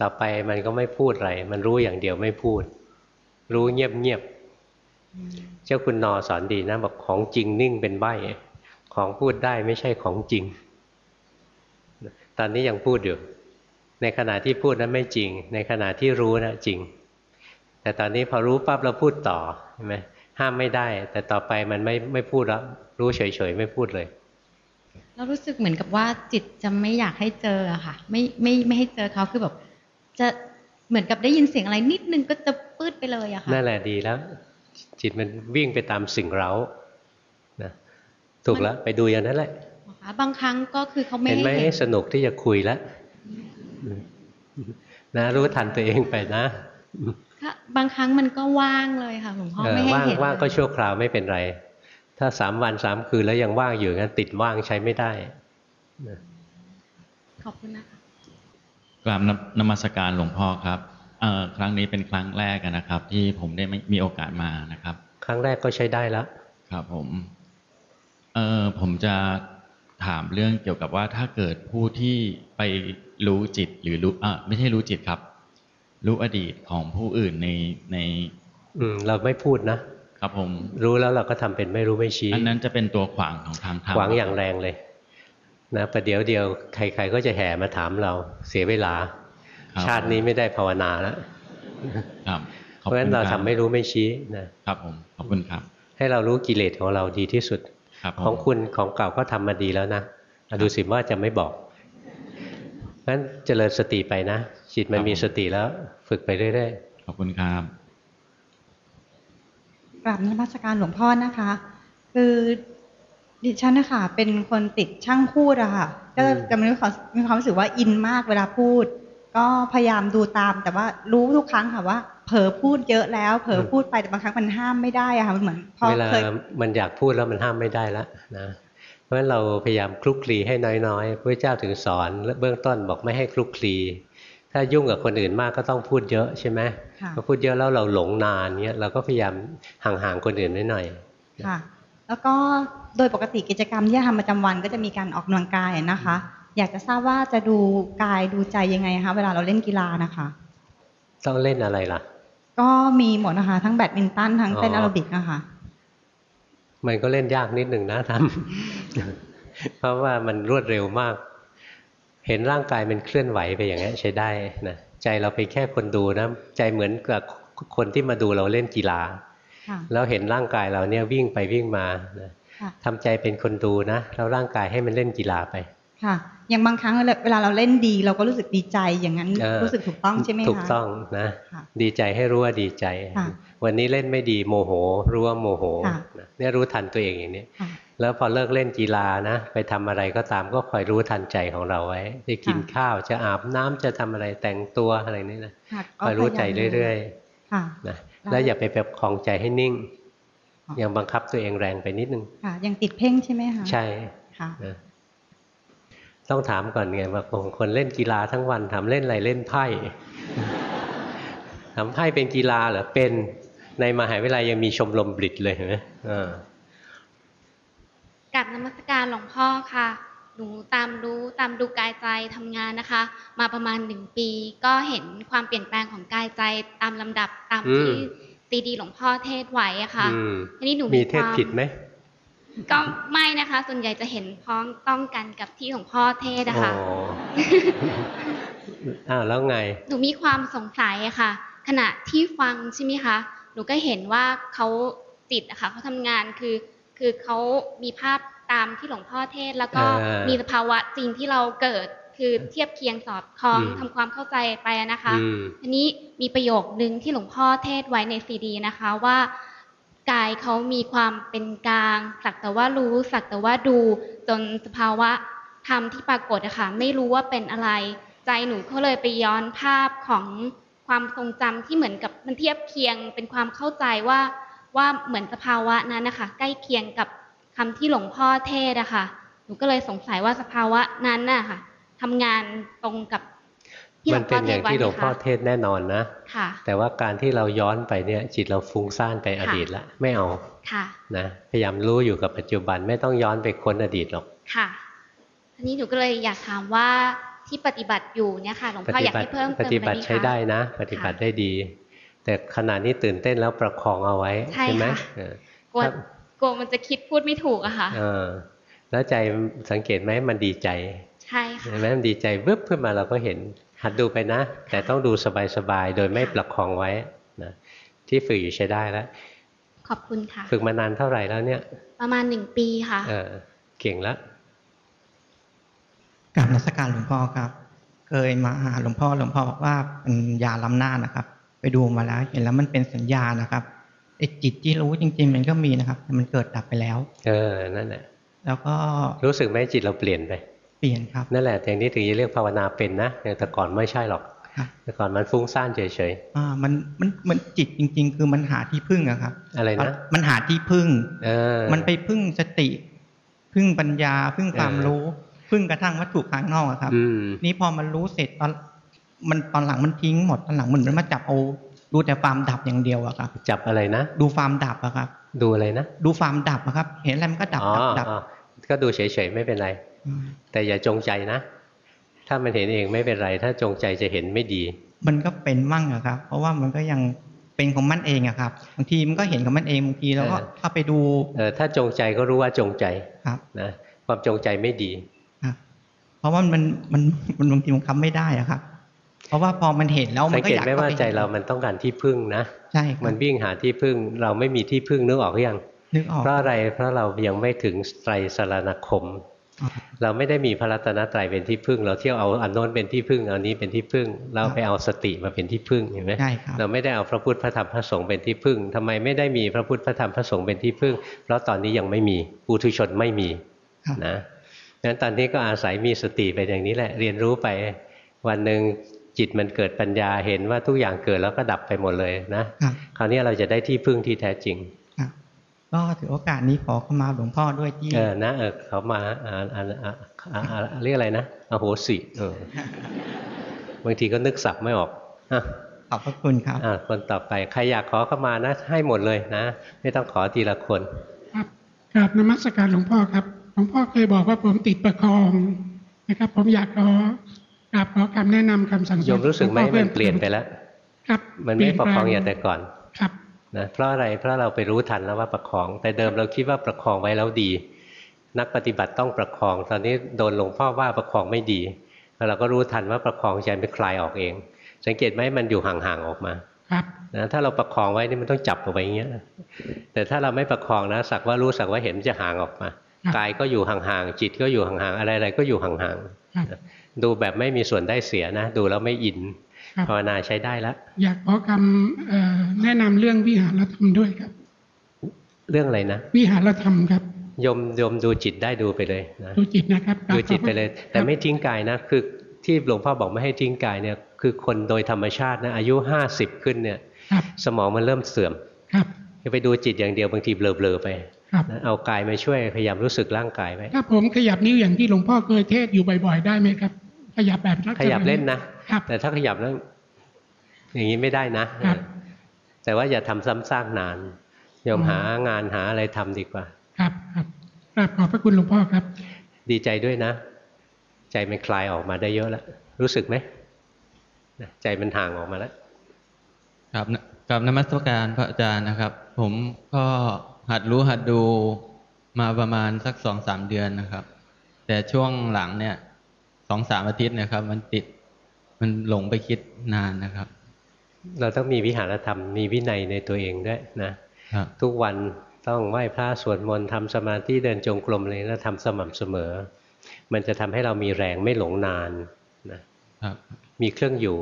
ต่อไปมันก็ไม่พูดอะไรมันรู้อย่างเดียวไม่พูด รู้เงียบเงียบๆเจ้าคุณนอสอนดีนะบอกของจริงนิ่งเป็นใบ ของพูดได้ไม่ใช่ของจริง ตอนนี้ยังพูดอยู่ ในขณะที่พูดนั้นไม่จริง ในขณะที่รู้นะจริง แต่ตอนนี้พอรู้ปั๊บเราพูดต่อใช่ไหมห้ามไม่ได้ แต่ต่อไปมันไม่ไม่พูดแล้ว รู้เฉยๆไม่พูดเลยเรารู้สึกเหมือนกับว่าจิตจะไม่อยากให้เจออะค่ะ ไม่ไม่ไม่ให้เจอเขาคือแบบจะเหมือนกับได้ยินเสียงอะไรนิดนึงก็จะปืดไปเลยอะค่ะนั่นแหละดีแล้ว จิตมันวิ่งไปตามสิ่งเร้านะ ถูกแล้วไปดูอย่างนั้นแหละนะคะบางครั้งก็คือเขาไม่เห็นให้ไหมเห็นสนุกที่จะคุยแล้วนะรู้ทันตัวเองไปนะค่ะบางครั้งมันก็ว่างเลยค่ะหลวงพ่อเออไม่ให้ว่างเห็นว่างก็ชั่วคราวไม่เป็นไร ถ้าสามวันสามคืนแล้วยังว่างอยู่งั้นติดว่างใช้ไม่ได้ขอบคุณนะคะกราบนนมัสการหลวงพ่อครับเอ่อครั้งนี้เป็นครั้งแรกอะนะครับ ที่ผมได้ไม่มีโอกาสมานะครับ ครั้งแรกก็ใช้ได้แล้วครับผม เอ่อผมจะถามเรื่องเกี่ยวกับว่าถ้าเกิดผู้ที่ไปรู้จิตหรือรู้อ่าไม่ใช่รู้จิตครับ รู้อดีตของผู้อื่นในใน อืมเราไม่พูดนะครับผมรู้แล้วเราก็ทำเป็นไม่รู้ไม่ชี้อันนั้นจะเป็นตัวขวางของทางธรรมขวางอย่างแรงเลยนะประเดี๋ยวเดียวใคร ๆ ก็จะแห่มาถามเราเสียเวลาครับชาตินี้ไม่ได้ภาวนาแล้วครับเพราะฉะนั้นเราทำไม่รู้ไม่ชี้นะครับผมขอบคุณครับ ให้เรารู้กิเลสของเราดีที่สุดครับผม ของคุณของเก่าก็ทำมาดีแล้วนะอะดูสิว่าจะไม่บอกเพราะฉะนั้นเจริญสติไปนะจิตมันมีสติแล้ว ฝึกไปเรื่อยขอบคุณครับกราบนมัสการหลวงพ่อนะคะ คือดิฉันนะคะเป็นคนติดช่างพูดอะค่ะก็จะมีความมีความรู้สึกว่าอินมากเวลาพูด ก็พยายามดูตาม แต่ว่ารู้ทุกครั้งค่ะว่า เผลอพูดเยอะแล้ว เผลอพูดไปแต่บางครั้งมันห้ามไม่ได้อะค่ะมันเหมือนพอๆเวลาเคยมันอยากพูดแล้วมันห้ามไม่ได้แล้วนะเพราะฉะนั้นเราพยายามคลุกคลีให้น้อยๆพระเจ้าถึงสอนเบื้องต้นบอกไม่ให้คลุกคลีถ้ายุ่งกับคนอื่นมากก็ต้องพูดเยอะใช่ไหมค่ะพอพูดเยอะแล้วเราหลงนานเนี้ยเราก็พยายามห่างๆคนอื่นไว้หน่อยค่ะ แล้วก็โดยปกติกิจกรรมที่ทำประจำวันก็จะมีการออกกำลังกายนะคะ อยากจะทราบว่าจะดูกายดูใจยังไงคะเวลาเราเล่นกีฬานะคะ ต้องเล่นอะไรล่ะ ก็มีหมดนะคะ ทั้งแบดมินตันทั้งเต้นอ๋แออโรบิกนะคะมันก็เล่นยากนิดหนึ่งนะทำเพราะว่ามันรวดเร็วมาก เห็นร่างกายมันเคลื่อนไหวไปอย่างนี้ยใช้ได้นะใจเราเป็นแค่คนดูนะใจเหมือนกับคนที่มาดูเราเล่นกีฬาค่ะแล้วเห็นร่างกายเราเนี่ยวิ่งไปวิ่งมานะค่ะทำใจเป็นคนดูนะแล้วร่างกายให้มันเล่นกีฬาไป ค่ะ อย่างบางครั้งเวลาเราเล่นดีเราก็รู้สึกดีใจอย่างนั้นเออรู้สึกถูกต้องใช่ไหมคะถูกต้องนะค่ะดีใจให้รู้ว่าดีใจค่ะวันนี้เล่นไม่ดีโมโห รู้ว่าโมโหค่ะนะเนี่ยรู้ทันตัวเองอย่างนี้ค่ะแล้วพอเลิกเล่นกีฬานะ ไปทำอะไรก็ตามก็คอยรู้ทันใจของเราไว้ จะกินข้าวจะอาบน้ำจะทำอะไรแต่งตัวอะไรนี่นะค่ะคอยรู้ใจเรื่อยๆค่ะๆนะแล้วอย่าไปแบบคลองใจให้นิ่งยังบังคับตัวเองแรงไปนิดนึงค่ะยังติดเพ่งใช่ไหมคะใช่ค่ะนะ ต้องถามก่อนไงว่าคนคนเล่นกีฬาทั้งวันถามเล่นอะไรเล่นไพ่ทำไพ่เป็นกีฬาเหรอเป็นในมหาวิทยาลัยยังมีชมรมบลิดเลยเห็นไหมอ่ากับนมัสการหลวงพ่อค่ะ หนูตามรู้ตามดูกายใจทำงานนะคะ มาประมาณหนึ่งปี ก็เห็นความเปลี่ยนแปลงของกายใจตามลำดับตามที่อืมซีดีหลวงพ่อเทศไว้อะค่ะอืมทีนี้หนูมีมีเทคศวามผิดไหม ก็ไม่นะคะ ส่วนใหญ่จะเห็นพ้องต้องกันกับที่หลวงพ่อเทศอะอ๋อค่ะอ้าวแล้วไง หนูมีความสงสัยอะค่ะ ขณะที่ฟังใช่ไหมคะ หนูก็เห็นว่าเขาจิตอะค่ะเขาทำงานคือ คือเขามีภาพตามที่หลวงพ่อเทศ แล้วก็เออมีสภาวะจริงที่เราเกิดคือเทียบเคียงสอดคล้องอืมทำความเข้าใจไปอะนะคะอืมทีนี้มีประโยคนึงที่หลวงพ่อเทศไว้ในซีดีนะคะว่า กายเขามีความเป็นกลาง สักแต่ว่ารู้ สักแต่ว่าดู จนสภาวะธรรมที่ปรากฏอะค่ะไม่รู้ว่าเป็นอะไร ใจหนูก็เลยไปย้อนภาพของความทรงจำที่เหมือนกับมันเทียบเคียง เป็นความเข้าใจว่าว่าเหมือนสภาวะนั้นนะคะใกล้เคียงกับคำที่หลวงพ่อเทศอะค่ะ หนูก็เลยสงสัยว่าสภาวะนั้นน่ะค่ะทำงานตรงกับ มัวนงเป็พ่อนเทอศย่างไว้ที่ไหหลมวงพ่อคะเทศแน่นอนนะค่ะ แต่ว่าการที่เราย้อนไปเนี่ยจิตเราฟุ้งซ่านไปอดีตละไม่เอาค่ะนะพยายามรู้อยู่กับปัจจุบันไม่ต้องย้อนไปค้นอดีตหรอกค่ะทีนี้หนูก็เลยอยากถามว่าที่ปฏิบัติอยู่เนี่ยค่ะหลวงปพ่ออฏิยากบัติให้เพิ่มปเติมฏิอะไรบัติไหมใช้คะได้นะ ปฏิบัติได้ดี แต่ขณะนี้ตื่นเต้นแล้วประคองเอาไว้ใช่ไหมค่ะเออกลัวกลัวมันจะคิดพูดไม่ถูกอะค่ะเออแล้วใจสังเกตไหมมันดีใจ ใช่ค่ะเห็นไหมมันดีใจวึบขึ้นมาเราก็เห็น หัดดูไปนะ แต่ต้องดูสบายๆ โดยไม่ประคองไว้นะที่ฝึกอยู่ใช้ได้แล้ว ขอบคุณค่ะ ฝึกมานานเท่าไหร่แล้วเนี่ย ประมาณหนึ่งปีค่ะเออเก่งแล้วกราบนมัสการหลวงพ่อครับ เคยมาหาหลวงพ่อหลวงพ่อบอกว่าเป็นยาล้ำหน้านะครับ ไปดูมาแล้วเห็นแล้วมันเป็นสัญญานะครับไอ้จิตที่รู้จริง ๆ มันก็มีนะครับแต่มันเกิดดับไปแล้ว เออนั่นแหละแล้วก็รู้สึกไหมจิตเราเปลี่ยนไป เปลี่ยนครับนั่นแหละอย่างนี้ถึงจะเรียกภาวนาเป็นนะแต่ก่อนไม่ใช่หรอกครับแต่ก่อนมันฟุ้งซ่านเฉยอ่ามันมันมันจิตจริง ๆ คือมันหาที่พึ่งอะครับๆอะไรนะมันหาที่พึ่ง เออ มันไปพึ่งสติ พึ่งปัญญา พึ่งความเออรู้ พึ่งกระทั่งวัตถุภายนอกอะครับอืมนี่พอมันรู้เสร็จตอนมันตอนหลังมันทิ้งหมดตอนหลังมันมาจับเอาดูแต่ความดับอย่างเดียวอะครับ จับอะไรนะดูความดับอะครับ ดูอะไรนะดูความดับอะครับ เห็นอะไรมันก็ดับอ๋อดับดับอ๋อก็ดูเฉยๆไม่เป็นไรม แต่อย่าจงใจนะ ถ้ามันเห็นเองไม่เป็นไร ถ้าจงใจจะเห็นไม่ดี มันก็เป็นมั่งอะครับ เพราะว่ามันก็ยังเป็นของมันเองอะครับบางทีมันก็เห็นของมันเองบางทีเราก็เออเข้าไปดูเออถ้าจงใจก็รู้ว่าจงใจครับนะความจงใจไม่ดีครับเพราะว่ามันมันมันบางทีมันทำไม่ได้อะครับเพราะว่าพอมันเห็นแล้วมัสันงก็เกตอยากไหมข้ว่าไปใจเรามันต้องการที่พึ่งนะใช่ครับมันวิ่งหาที่พึ่งเราไม่มีที่พึ่งนึกออกหรือยังนึกออกเพราะอะไรเพราะเรายังไม่ถึงไตรสรณคม เราไม่ได้มีพระรัตนตรัยเป็นที่พึ่ง เราเที่ยวเอาอันโน้นเป็นที่พึ่งเอานี้เป็นที่พึ่ง เราไปเอาสติมาเป็นที่พึ่งเห็นไหมใช่ครับเราไม่ได้เอาพระพุทธพระธรรมพระสงฆ์เป็นที่พึ่งทำไมไม่ได้มีพระพุทธพระธรรมพระสงฆ์เป็นที่พึ่ง เพราะตอนนี้ยังไม่มีปุถุชนไม่มีนะงั้นตอนนี้ก็อาศัยมีสติไปอย่างนี้แหละ เรียนรู้ไปวันหนึ่งจิตมันเกิดปัญญาเห็นว่าทุกอย่างเกิดแล้วก็ดับไปหมดเลยนะครับคราวนี้เราจะได้ที่พึ่งที่แท้จริง ก็ถือโอกาสนี้ขอเข้ามาหลวงพ่อด้วยที่เออนะเออเขามาอ่านอ่านอ่านอ่านอ่านเรียกอะไรนะอโหสิเออบางทีก็นึกสับไม่ออกอะขอบพระคุณครับอะคนต่อไปใครอยากขอเข้ามานะ ให้หมดเลยนะ ไม่ต้องขอทีละคนกราบนมัสการหลวงพ่อครับหลวงพ่อเคยบอกว่าผมติดประคองนะครับ ผมอยากขอกราบขอคำแนะนำคำสั่งสอนโยมรู้สึกไหมลวงพ่อมันเปลี่ยนไปแล้ว ครับ มันไม่ประคองเปลี่อยย่านแปลแต่ก่อนครับ นะเพราะอะไรเพราะเราไปรู้ทันแล้วว่าประคอง แต่เดิมเราคิดว่าประคองไว้แล้วดี นักปฏิบัติต้องประคอง ตอนนี้โดนหลวงพ่อว่าประคองไม่ดีแล้วเราก็รู้ทันว่าประคองใจไปคลายออกเอง สังเกตไหมมันอยู่ห่างๆออกมาครับนะถ้าเราประคองไว้นี่มันต้องจับเอาไว้อย่างเงี้ยแต่ถ้าเราไม่ประคองนะสักว่ารู้สักว่าเห็นจะห่างออกมาครับกายก็อยู่ห่างๆจิตก็อยู่ห่างๆอะไรๆก็อยู่ห่างครับๆดูแบบไม่มีส่วนได้เสียนะ ดูแล้วไม่อินครับ ภาวนาใช้ได้แล้ว อยากขอคำเอ่อแนะนำเรื่องวิหารธรรมด้วยครับ เรื่องอะไรนะ วิหารธรรมครับโยมโยมดูจิตได้ดูไปเลยนะดูจิตนะครับ ดูจิตไปเลย แต่ไม่ทิ้งกายนะ คือที่หลวงพ่อบอกไม่ให้ทิ้งกายเนี่ย คือคนโดยธรรมชาตินะอายุห้าสิบขึ้นเนี่ยครับสมองมันเริ่มเสื่อมครับจะไปดูจิตอย่างเดียวบางทีเบลอๆไปครับนะเอากายมาช่วยพยายามรู้สึกร่างกายไว้ถ้าผมขยับนิ้วอย่างที่หลวงพ่อเคยเทศอยู่บ่อย ๆ ได้ไหมครับ ขยับแบบลักษณะขยับเล่นนะแต่ถ้าขยับแล้วอย่างนี้ไม่ได้นะแต่ว่าอย่าทำซ้ำซากนานโยมหางานหาอะไรทำดีกว่า ครับครับกราบขอบพระคุณหลวงพ่อครับ ดีใจด้วยนะ ใจมันคลายออกมาได้เยอะแล้ว รู้สึกไหมนะใจมันห่างออกมาแล้วครับกับนมัสการพระอาจารย์นะครับ ผมก็หัดรู้หัดดูมาประมาณสักสองสามเดือนนะครับ แต่ช่วงหลังเนี่ย สองสามอาทิตย์เนะครับ มันติดมันหลงไปคิดนานนะครับ เราต้องมีวิหารธรรมมีวินัยในตัวเองด้วยนะครับทุกวันต้องไหว้พระสวดมนต์ทำสมาธิเดินจงกรมเลยแล้วทำสม่ำเสมอ มันจะทำให้เรามีแรงไม่หลงนานนะครับ มีเครื่องอยู่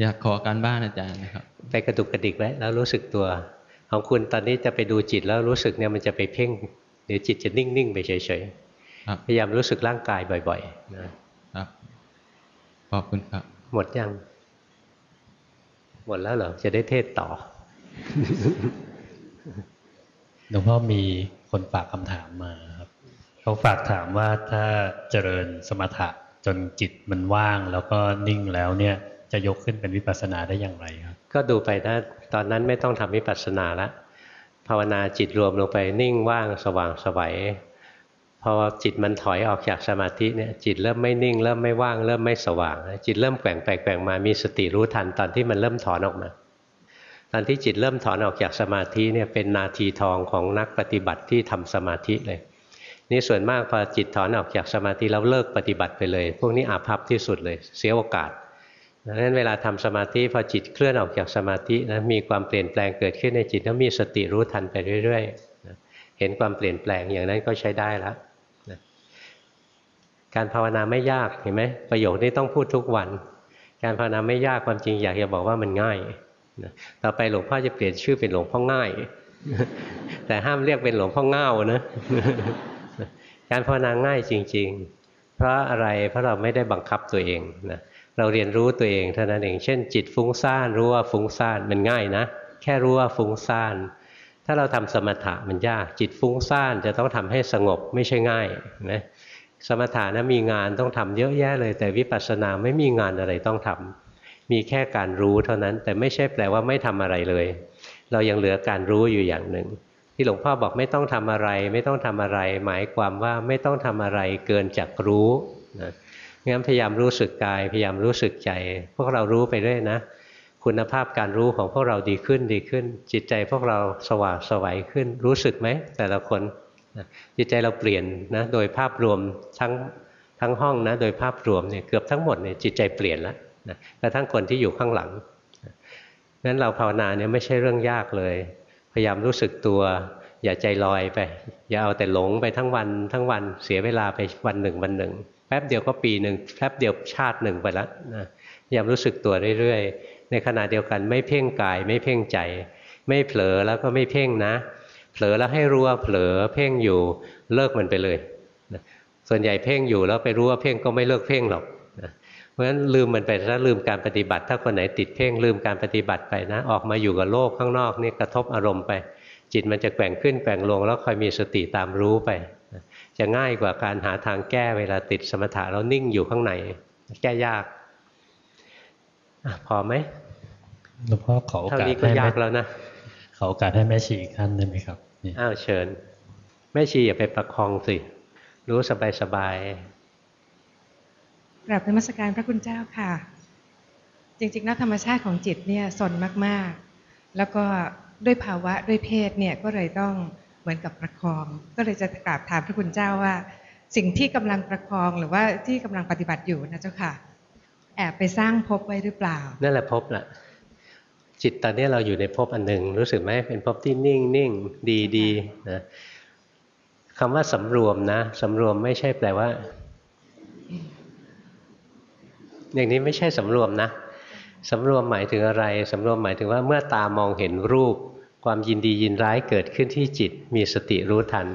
อยากขอการบ้านอาจารย์นะครับ ไปกระดุกกระดิกไว้แล้วรู้สึกตัว ของคุณตอนนี้จะไปดูจิตแล้วรู้สึกเนี่ยมันจะไปเพ่งเดี๋ยวจิตจะนิ่งๆไปเฉยครับๆ พยายามรู้สึกร่างกายบ่อยๆนะครับ ขอบคุณครับ หมดยัง หมดแล้วเหรอ จะได้เทศต่อ หลวงพ่อมีคนฝากคำถามมาครับเขาฝากถามว่าถ้าเจริญสมถะจนจิตมันว่าง แล้วก็นิ่งแล้วเนี่ยจะยกขึ้นเป็นวิปัสสนาได้อย่างไรครับ ก็ดูไปนะตอนนั้นไม่ต้องทำวิปัสสนาละภาวนาจิตรวมลงไปนิ่งว่างสว่างไสวัย พอจิตมันถอยออกจากสมาธิเนี่ยจิตเริ่มไม่นิ่ง เริ่มไม่ว่างเริ่มไม่สว่าง จิตเริ่มแกว่งไปแกว่งมามีสติรู้ทันตอนที่มันเริ่มถอนออกมา ตอนที่จิตเริ่มถอนออกจากสมาธิเนี่ยเป็นนาทีทองของนักปฏิบัติที่ทำสมาธิเลย นี่ส่วนมากพอจิตถอนออกจากสมาธิแล้วเลิกปฏิบัติไปเลย พวกนี้อาภัพที่สุดเลย เสียโอกาสดังนั้นเวลาทำสมาธิพอจิตเคลื่อนออกจากสมาธินะมีความเปลี่ยนแปลงเกิดขึ้นในจิตแล้วมีสติรู้ทันไปเรื่อยๆเห็นความเปลี่ยนแปลงอย่างนั้นก็ใช้ได้แล้ว การภาวนาไม่ยากเห็นไหมประโยคนี้ต้องพูดทุกวัน การภาวนาไม่ยากความจริงอยากจะบอกว่ามันง่ายนะต่อไปหลวงพ่อจะเปลี่ยนชื่อเป็นหลวงพ่อง่าย แต่ห้ามเรียกเป็นหลวงพ่อเง่านะการภาวนาง่ายจริง ๆ เพราะอะไรเพราะเราไม่ได้บังคับตัวเองนะเราเรียนรู้ตัวเองเท่านั้นเอง เช่น จิตฟุ้งซ่านรู้ว่าฟุ้งซ่านมันง่ายนะ แค่รู้ว่าฟุ้งซ่าน ถ้าเราทำสมถะมันยากจิตฟุ้งซ่านจะต้องทำให้สงบไม่ใช่ง่ายนะ สมถะนะมีงานต้องทำเยอะแยะเลย แต่วิปัสสนาไม่มีงานอะไรต้องทำมีแค่การรู้เท่านั้น แต่ไม่ใช่แปลว่าไม่ทำอะไรเลย เรายังเหลือการรู้อยู่อย่างหนึ่ง ที่หลวงพ่อบอกไม่ต้องทำอะไร ไม่ต้องทำอะไร หมายความว่าไม่ต้องทำอะไรเกินจากรู้นะงั้นพยายามรู้สึกกาย พยายามรู้สึกใจ พวกเรารู้ไปเรื่อยนะ คุณภาพการรู้ของพวกเราดีขึ้นดีขึ้น จิตใจพวกเราสว่างสวัยขึ้นรู้สึกไหมแต่ละคน จิตใจเราเปลี่ยนนะโดยภาพรวมทั้งทั้งห้องนะโดยภาพรวมเนี่ยเกือบทั้งหมดเนี่ยจิตใจเปลี่ยนแล้วนะกระทั่งคนที่อยู่ข้างหลังงั้นเราภาวนาเนี่ยไม่ใช่เรื่องยากเลย พยายามรู้สึกตัว อย่าใจลอยไป อย่าเอาแต่หลงไปทั้งวันทั้งวันเสียเวลาไปวันหนึ่งวันหนึ่งแป๊บเดียวก็ปีหนึ่งแป๊บเดียวชาติหนึ่งไปแล้วนะพยายามรู้สึกตัวเรื่อยๆ ในขณะเดียวกันไม่เพ่งกายไม่เพ่งใจ ไม่เผลอแล้วก็ไม่เพ่งนะ ผลอแล้วให้รู้ว่าเผลอเพ่งอยู่เลิกมันไปเลยนะส่วนใหญ่เพ่งอยู่แล้วไปรู้ว่าเพ่งก็ไม่เลิกเพ่งหรอกนะเพราะฉะนั้นลืมมันไปถ้าลืมการปฏิบัติ ถ้าคนไหนติดเพ่งลืมการปฏิบัติไปนะ ออกมาอยู่กับโลกข้างนอกนี่กระทบอารมณ์ไป จิตมันจะแกว่งขึ้นแกว่งลง แล้วคอยมีสติตามรู้ไปจะง่ายกว่าการหาทางแก้เวลาติดสมถะแล้วนิ่งอยู่ข้างในแก้ยากอะพอไหมหลวงพ่อขอโอเท่ากาสนี้ก็ให้ยากแม่แล้วนะขอโอกาสให้แม่ชีอีกท่านได้ไหมครับนี่ อ้าวเชิญแม่ชีอย่าไปประคองสิ รู้สบายสบายกราบนมัสการพระคุณเจ้าค่ะ จริงๆแล้วธรรมชาติของจิตเนี่ยสนมากๆ แล้วก็ด้วยภาวะด้วยเพศเนี่ยก็เลยต้องเหมือนกับประคอง ก็เลยจะกราบถามพระคุณเจ้าว่า สิ่งที่กำลังประคองหรือว่าที่กำลังปฏิบัติอยู่นะเจ้าค่ะ แอบไปสร้างภพไว้หรือเปล่า นั่นแหละภพละ จิตตอนนี้เราอยู่ในภพอันหนึ่งรู้สึกไหมเป็นภพที่นิ่งนิ่งดีดีนะคำว่าสำรวมนะสำรวมไม่ใช่แปลว่า อย่างนี้ไม่ใช่สำรวมนะสำรวมหมายถึงอะไรสำรวมหมายถึงว่าเมื่อตามองเห็นรูป ความยินดียินร้ายเกิดขึ้นที่จิตมีสติรู้ทัน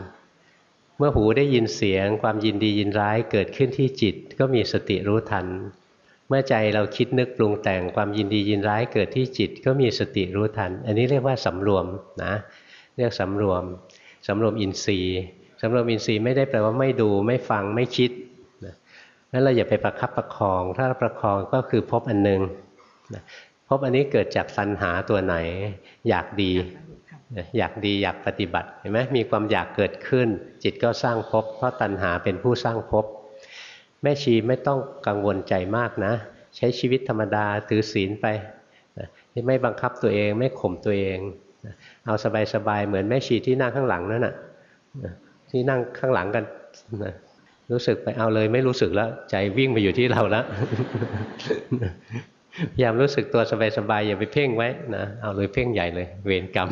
เมื่อหูได้ยินเสียง ความยินดียินร้ายเกิดขึ้นที่จิต ก็มีสติรู้ทันเมื่อใจเราคิดนึกปรุงแต่งความยินดียินร้ายเกิดที่จิตก็มีสติรู้ทัน อันนี้เรียกว่าสำรวมนะเรียกสำรวมสำรวมอินทรีย์สำรวมอินทรีย์ไม่ได้แปลว่าไม่ดูไม่ฟังไม่คิดนะงั้นเราอย่าไปประคับประคอง ถ้าประคองก็คือพบอันหนึ่งนะภพอันนี้เกิดจากตัณหาตัวไหน อยากดี อยากดีอยากปฏิบัติเห็นไหมมีความอยากเกิดขึ้น จิตก็สร้างภพเพราะตัณหาเป็นผู้สร้างภพ แม่ชีไม่ต้องกังวลใจมากนะ ใช้ชีวิตธรรมดาถือศีลไปนะไม่บังคับตัวเองไม่ข่มตัวเอง เอาสบายๆเหมือนแม่ชีที่นั่งข้างหลังนั่นน่ะที่นั่งข้างหลังกันรู้สึกไปเอาเลยไม่รู้สึกแล้ว ใจวิ่งไปอยู่ที่เราแล้วพยายามรู้สึกตัวสบายๆอย่าไปเพ่งไว้นะเอาเลยเพ่งใหญ่เลย เวรกรรม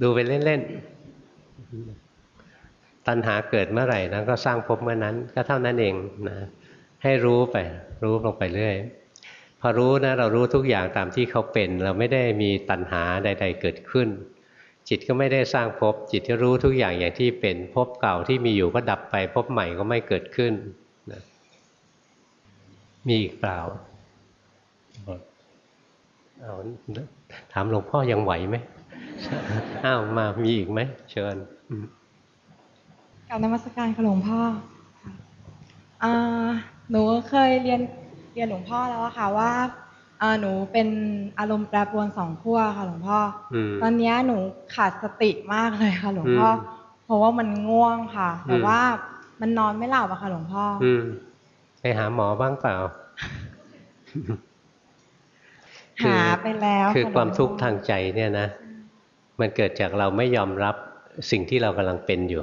ดูไปเล่นๆ ตัณหาเกิดเมื่อไหร่นะก็สร้างภพเมื่อนั้น ก็เท่านั้นเองนะให้รู้ไป รู้ลงไปเรื่อยพอรู้นะเรารู้ทุกอย่างตามที่เขาเป็น เราไม่ได้มีตัณหาใด ๆ เกิดขึ้น จิตก็ไม่ได้สร้างภพจิตก็รู้ทุกอย่างอย่างที่เป็นภพเก่าที่มีอยู่ก็ดับไปภพใหม่ก็ไม่เกิดขึ้นนะมีอีกเปล่าเอาถามหลวงพ่อยังไหวไหมอ้าวมามีอีกไหมเชิญ กับนมัสการค่ะหลวงพ่อค่ะอ่าหนูเคยเรียนเรียนหลวงพ่อแล้วอะค่ะว่าอ่าหนูเป็นอารมณ์แปรปรวนสองขั้วค่ะหลวงพ่ออมตอนเนี้ยหนูขาดสติมากเลยค่ะ หลวงพ่ออมเพราะว่ามันง่วงค่ะ แต่อืมว่ามันนอนไม่หลับอะค่ะ หลวงพ่อออืมไปหาหมอบ้างเปล่า หาไปแล้วคือค่ะความหลวงพ่อทุกข์ทางใจเนี่ยนะ มันเกิดจากเราไม่ยอมรับสิ่งที่เรากำลังเป็นอยู่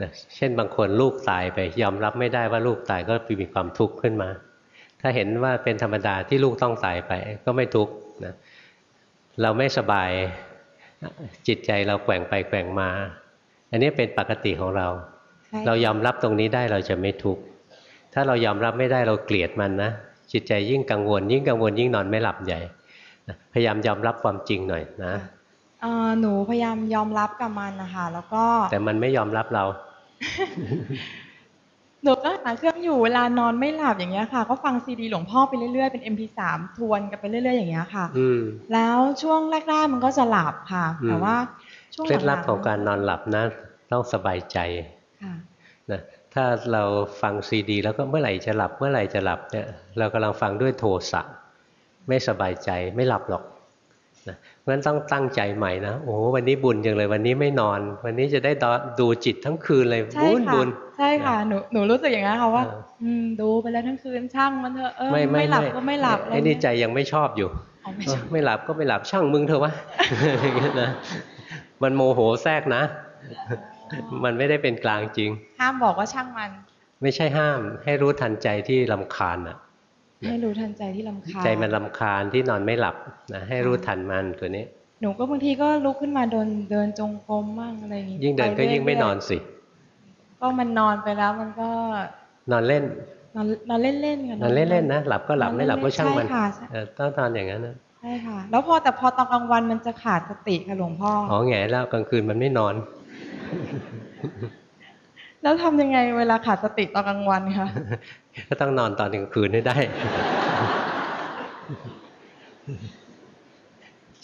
นะเช่นบางคนลูกตายไปยอมรับไม่ได้ว่าลูกตายก็มีความทุกข์ขึ้นมา ถ้าเห็นว่าเป็นธรรมดาที่ลูกต้องตายไปก็ไม่ทุกข์นะเราไม่สบายจิตใจเราแกว่งไปแกว่งมา อันนี้เป็นปกติของเราใช่เรายอมรับตรงนี้ได้เราจะไม่ทุกข์ถ้าเรายอมรับไม่ได้เราเกลียดมันนะจิตใจยิ่งกังวล ยิ่งกังวลยิ่งนอนไม่หลับใหญ่นะพยายามยอมรับความจริงหน่อยนะเอ่อ หนูพยายามยอมรับกับมันนะคะแล้วก็ แต่มันไม่ยอมรับเรา หนูก็หาเครื่องอยู่เวลานอนไม่หลับอย่างเงี้ยค่ะ ก็ฟังซีดีหลวงพ่อไปเรื่อยๆเป็น MP3 ทวนกันไปเรื่อย ๆ อย่างเงี้ยค่ะอืมแล้วช่วงแรกๆมันก็จะหลับค่ะอืมแต่ว่าช่วงเคล็ดลับหงๆของการนอนหลับนะต้องสบายใจค่ะนะถ้าเราฟังซีดี แล้วก็เมื่อไหร่จะหลับเมื่อไหร่จะหลับเนี่ยเรากำลังฟังด้วยโทสะไม่สบายใจไม่หลับหรอก นะเพราะฉะนั้นต้องตั้งใจใหม่นะโอ้โหวันนี้บุญจังเลยวันนี้ไม่นอน วันนี้จะได้ดูจิตทั้งคืนเลยใช่บุญค่ะบุญใช่ค่ะหนูหนูรู้สึกอย่างนั้นค่ะว่าเอออืมดูไปแล้วทั้งคืนช่างมันเถอะเออไม่ไม่หลับก็ไม่หลับไอ้นี่ใจยังไม่ชอบอยู่อ๋อไม่เอชออบไม่หลับก็ไม่หลับช่างมึงเถอะวะอย่างเงี้ยนะมันโมโหแทรกนะ มันไม่ได้เป็นกลางจริง ห้ามบอกว่าช่างมัน ไม่ใช่ห้าม ให้รู้ทันใจที่ลำคาญอะ ให้รู้ทันใจที่ลำคาญใจมันลำคาญที่นอนไม่หลับนะให้รู้ทันมันตัวนี้ หนูก็บางทีก็ลุกขึ้นมาเดินเดินจงกรมมั่งอะไรอย่างงี้ยิ่งเดินก็ไปรื่อยิ่งไม่นอนสิ ก็มันนอนไปแล้วมันก็นอนเล่น นอนนอนเล่นๆค่ะนอนเล่นๆนะหลับก็หลับไม่หลับก็ช่างมันใช่ค่ะใช่เออต้องนอนอย่างนั้นนะใช่ค่ะ แล้วพอแต่พอตอนกลางวันมันจะขาดสติค่ะหลวงพ่อออ๋อแง่แล้วกลางคืนมันไม่นอน แล้วทำยังไงเวลาขาดสติตอนกลางวันคะ ก็ต้องนอนตอนกลางคืนให้ได้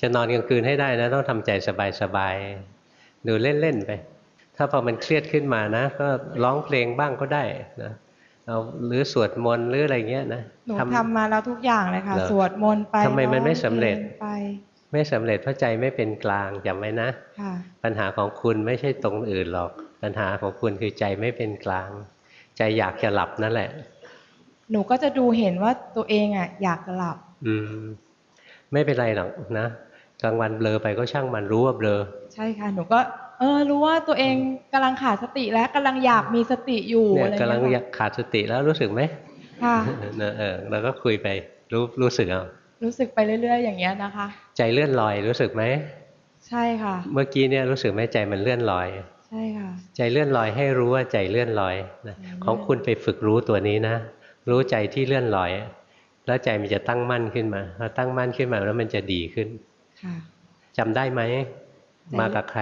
จะนอนกลางคืนให้ได้นะ ต้องทำใจสบายๆดูเล่น ๆ ไป ถ้าพอมันเครียดขึ้นมานะ ก็ร้องเพลงบ้างก็ได้นะเอาหรือสวดมนต์หรืออะไรเงี้ยนะหนูทำทำมาแล้วทุกอย่างเลยค่ะเหรอสวดมนต์ไปทำไมมันไม่สำเร็จองพลงไปไม่สำเร็จเพราะใจไม่เป็นกลางจำไว้นะค่ะปัญหาของคุณไม่ใช่ตรงอื่นหรอก ปัญหาของคุณคือใจไม่เป็นกลาง ใจอยากจะหลับนั่นแหละ หนูก็จะดูเห็นว่าตัวเองอะอยากจะหลับ อืม ไม่เป็นไรหรอกนะกลางวันเบลอไปก็ช่างมันรู้ว่าเบลอ ใช่ค่ะ หนูก็ เออ รู้ว่าตัวเองกำลังขาดสติและกำลังอยากมีสติอยู่เนี่ยอะไรกำลังเงี้ยอยากขาดสติแล้วรู้สึกไหมค่ะเออเออเราก็คุยไปรู้รู้สึกเอารู้สึกไปเรื่อย ๆ อย่างเงี้ยนะคะ ใจเลื่อนลอยรู้สึกไหมใช่ค่ะ เมื่อกี้เนี่ยรู้สึกไหมใจมันเลื่อนลอย ใช่ค่ะ ใจเลื่อนลอยให้รู้ว่าใจเลื่อนลอยนะของคุณไปฝึกรู้ตัวนี้นะ รู้ใจที่เลื่อนลอย แล้วใจมันจะตั้งมั่นขึ้นมาพอตั้งมั่นขึ้นมาแล้วมันจะดีขึ้นค่ะจำได้ไหม มากับใคร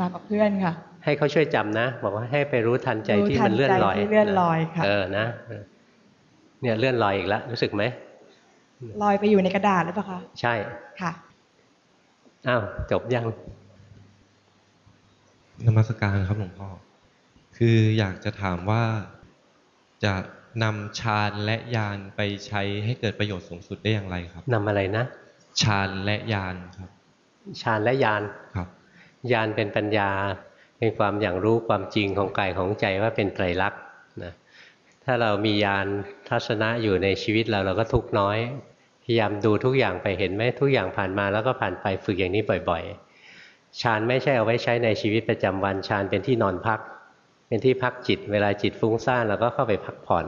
มากับเพื่อนค่ะ ให้เขาช่วยจำนะ บอกว่าให้ไปรู้ทันใจรู้ที่ทัมันนเลื่อนลอยใจที่เลื่อนลอยค่ะเออนะเออเนี่ยเลื่อนลอยอีกแล้วรู้สึกไหมลอยไปอยู่ในกระดาษหรือเปล่าคะใช่ค่ะอ้าวจบยังนมัสการครับหลวงพ่อ คืออยากจะถามว่าจะ นำฌานและญาณไปใช้ให้เกิดประโยชน์สูงสุดได้อย่างไรครับนำอะไรนะฌานและญาณครับฌานและญาณครับญาณเป็นปัญญาเป็นความอย่างรู้ความจริงของกายของใจว่าเป็นไตรลักษณ์นะถ้าเรามีญาณทัศนะอยู่ในชีวิตเราเราก็ทุกข์น้อย พยายามดูทุกอย่างไปเห็นไหมทุกอย่างผ่านมาแล้วก็ผ่านไปฝึกอย่างนี้บ่อย ๆฌานไม่ใช่เอาไว้ใช้ในชีวิตประจำวันฌานเป็นที่นอนพัก เป็นที่พักจิต เวลาจิตฟุ้งซ่านเราก็เข้าไปพักผ่อน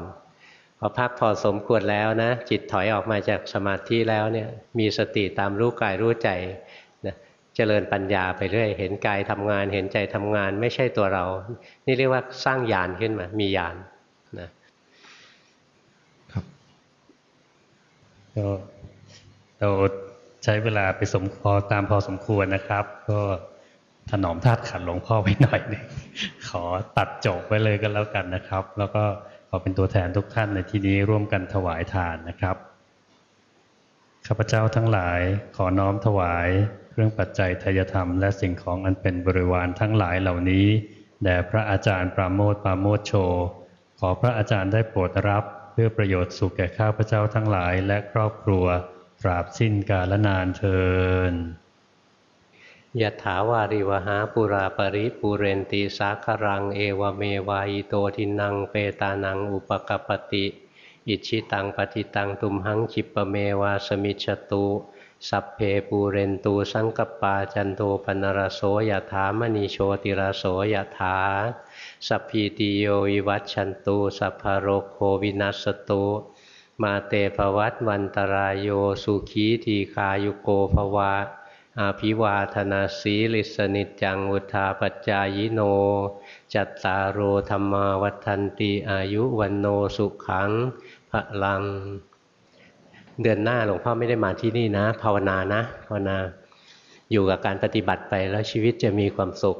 พอพักพอสมควรแล้วนะ จิตถอยออกมาจากสมาธิแล้วเนี่ยมีสติตามรู้กายรู้ใจนะเจริญปัญญาไปเรื่อยเห็นกายทำงาน เห็นใจทำงาน ไม่ใช่ตัวเรา นี่เรียกว่าสร้างญาณขึ้นมา มีญาณนะก็เราใช้เวลาไปสมพอตามพอสมควรนะครับ ก็ ถนอมธาตุขันหลวงพ่อไปหน่อยหนึงขอตัดจบไว้เลยก็แล้วกันนะครับ แล้วก็ขอเป็นตัวแทนทุกท่านในที่นี้ร่วมกันถวายทานนะครับข้าพเจ้าทั้งหลายขอน้อมถวายเครื่องปัจจัยทายธรรมและสิ่งของอันเป็นบริวารทั้งหลายเหล่านี้แด่พระอาจารย์ปราโมทปราโมทโช ขอพระอาจารย์ได้โปรดรับเพื่อประโยชน์สุขแก่ข้าพเจ้าทั้งหลายและครอบครัวตราบสิ้นกาลนานเทิน ยะถาวาริวหาปุราปริปูเรนตีสาครัง เอวเมวายโตทินังเปตานังอุปกปปติ อิชิตังปฏิตังตุมหังคิปะเมวาสมิจฉตุสัพเพปูเรนตูสังกปาจันโทปนรโสยถามณีโชติรโสยถาสัพพีติโยวิวัตชันตุสัพพโรโควินัสตุมาเตภวัตวันตรายโยสุขีทีคายุโกภวะ อาภิวาธนาสีลิสนิจังวุธาปจายโน จัตตารโอธรรมาวัฒนติอายุวันโนสุขังพลัง เดือนหน้าหลวงพ่อไม่ได้มาที่นี่นะ ภาวนานะภาวนาอยู่กับการปฏิบัติไปแล้วชีวิตจะมีความสุข